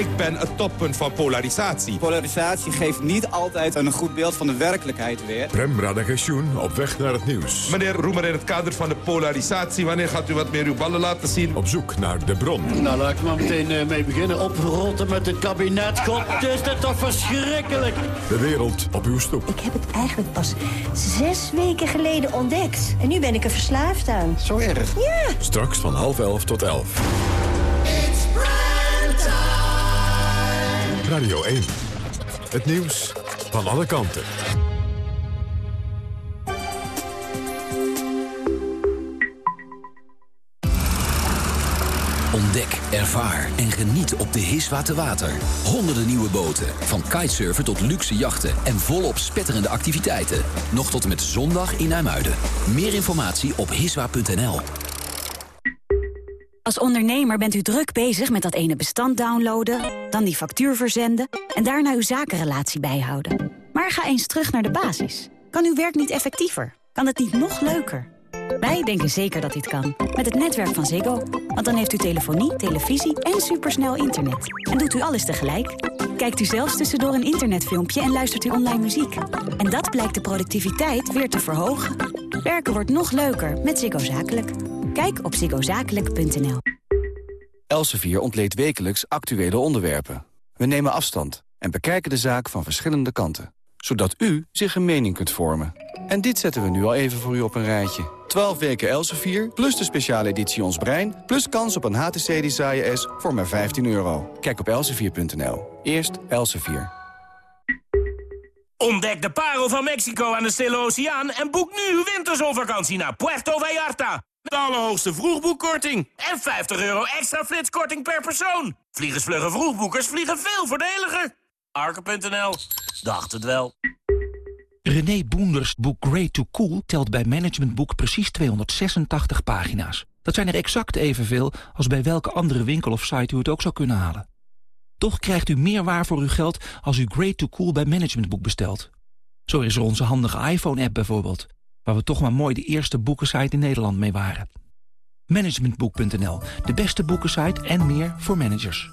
Ik ben het toppunt van polarisatie. Polarisatie geeft niet altijd een goed beeld van de werkelijkheid weer. Prem Radagensjoen op weg naar het nieuws. Meneer Roemer, in het kader van de polarisatie... wanneer gaat u wat meer uw ballen laten zien? Op zoek naar de bron. Nou, laat ik maar meteen uh, mee beginnen. Oprotten met het kabinet. God, is dat toch verschrikkelijk? De wereld op uw stoep. Ik heb het eigenlijk pas zes weken geleden ontdekt. En nu ben ik er verslaafd aan. Zo erg? Ja. Straks van half elf tot elf. Radio 1. Het nieuws van alle kanten. Ontdek, ervaar en geniet op de Hiswa Water. Honderden nieuwe boten, van kitesurfen tot luxe jachten... en volop spetterende activiteiten. Nog tot en met zondag in IJmuiden. Meer informatie op hiswa.nl. Als ondernemer bent u druk bezig met dat ene bestand downloaden... dan die factuur verzenden en daarna uw zakenrelatie bijhouden. Maar ga eens terug naar de basis. Kan uw werk niet effectiever? Kan het niet nog leuker? Wij denken zeker dat dit kan. Met het netwerk van Ziggo. Want dan heeft u telefonie, televisie en supersnel internet. En doet u alles tegelijk. Kijkt u zelfs tussendoor een internetfilmpje en luistert u online muziek. En dat blijkt de productiviteit weer te verhogen. Werken wordt nog leuker met Ziggo Zakelijk. Kijk op ziggozakelijk.nl. Elsevier ontleed wekelijks actuele onderwerpen. We nemen afstand en bekijken de zaak van verschillende kanten. Zodat u zich een mening kunt vormen. En dit zetten we nu al even voor u op een rijtje. 12 weken Elsevier, plus de speciale editie Ons Brein... plus kans op een HTC Desire S voor maar 15 euro. Kijk op elsevier.nl. Eerst Elsevier. Ontdek de parel van Mexico aan de Stille Oceaan... en boek nu uw winterzonvakantie naar Puerto Vallarta. De allerhoogste vroegboekkorting. En 50 euro extra flitskorting per persoon. Vliegensvlugge vroegboekers vliegen veel voordeliger. Arke.nl. Dacht het wel. René Boenders boek Great to Cool telt bij Management Boek precies 286 pagina's. Dat zijn er exact evenveel als bij welke andere winkel of site u het ook zou kunnen halen. Toch krijgt u meer waar voor uw geld als u Great to Cool bij Management Boek bestelt. Zo is er onze handige iPhone-app bijvoorbeeld, waar we toch maar mooi de eerste boekensite in Nederland mee waren. Managementboek.nl, de beste boekensite en meer voor managers.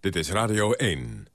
Dit is Radio 1.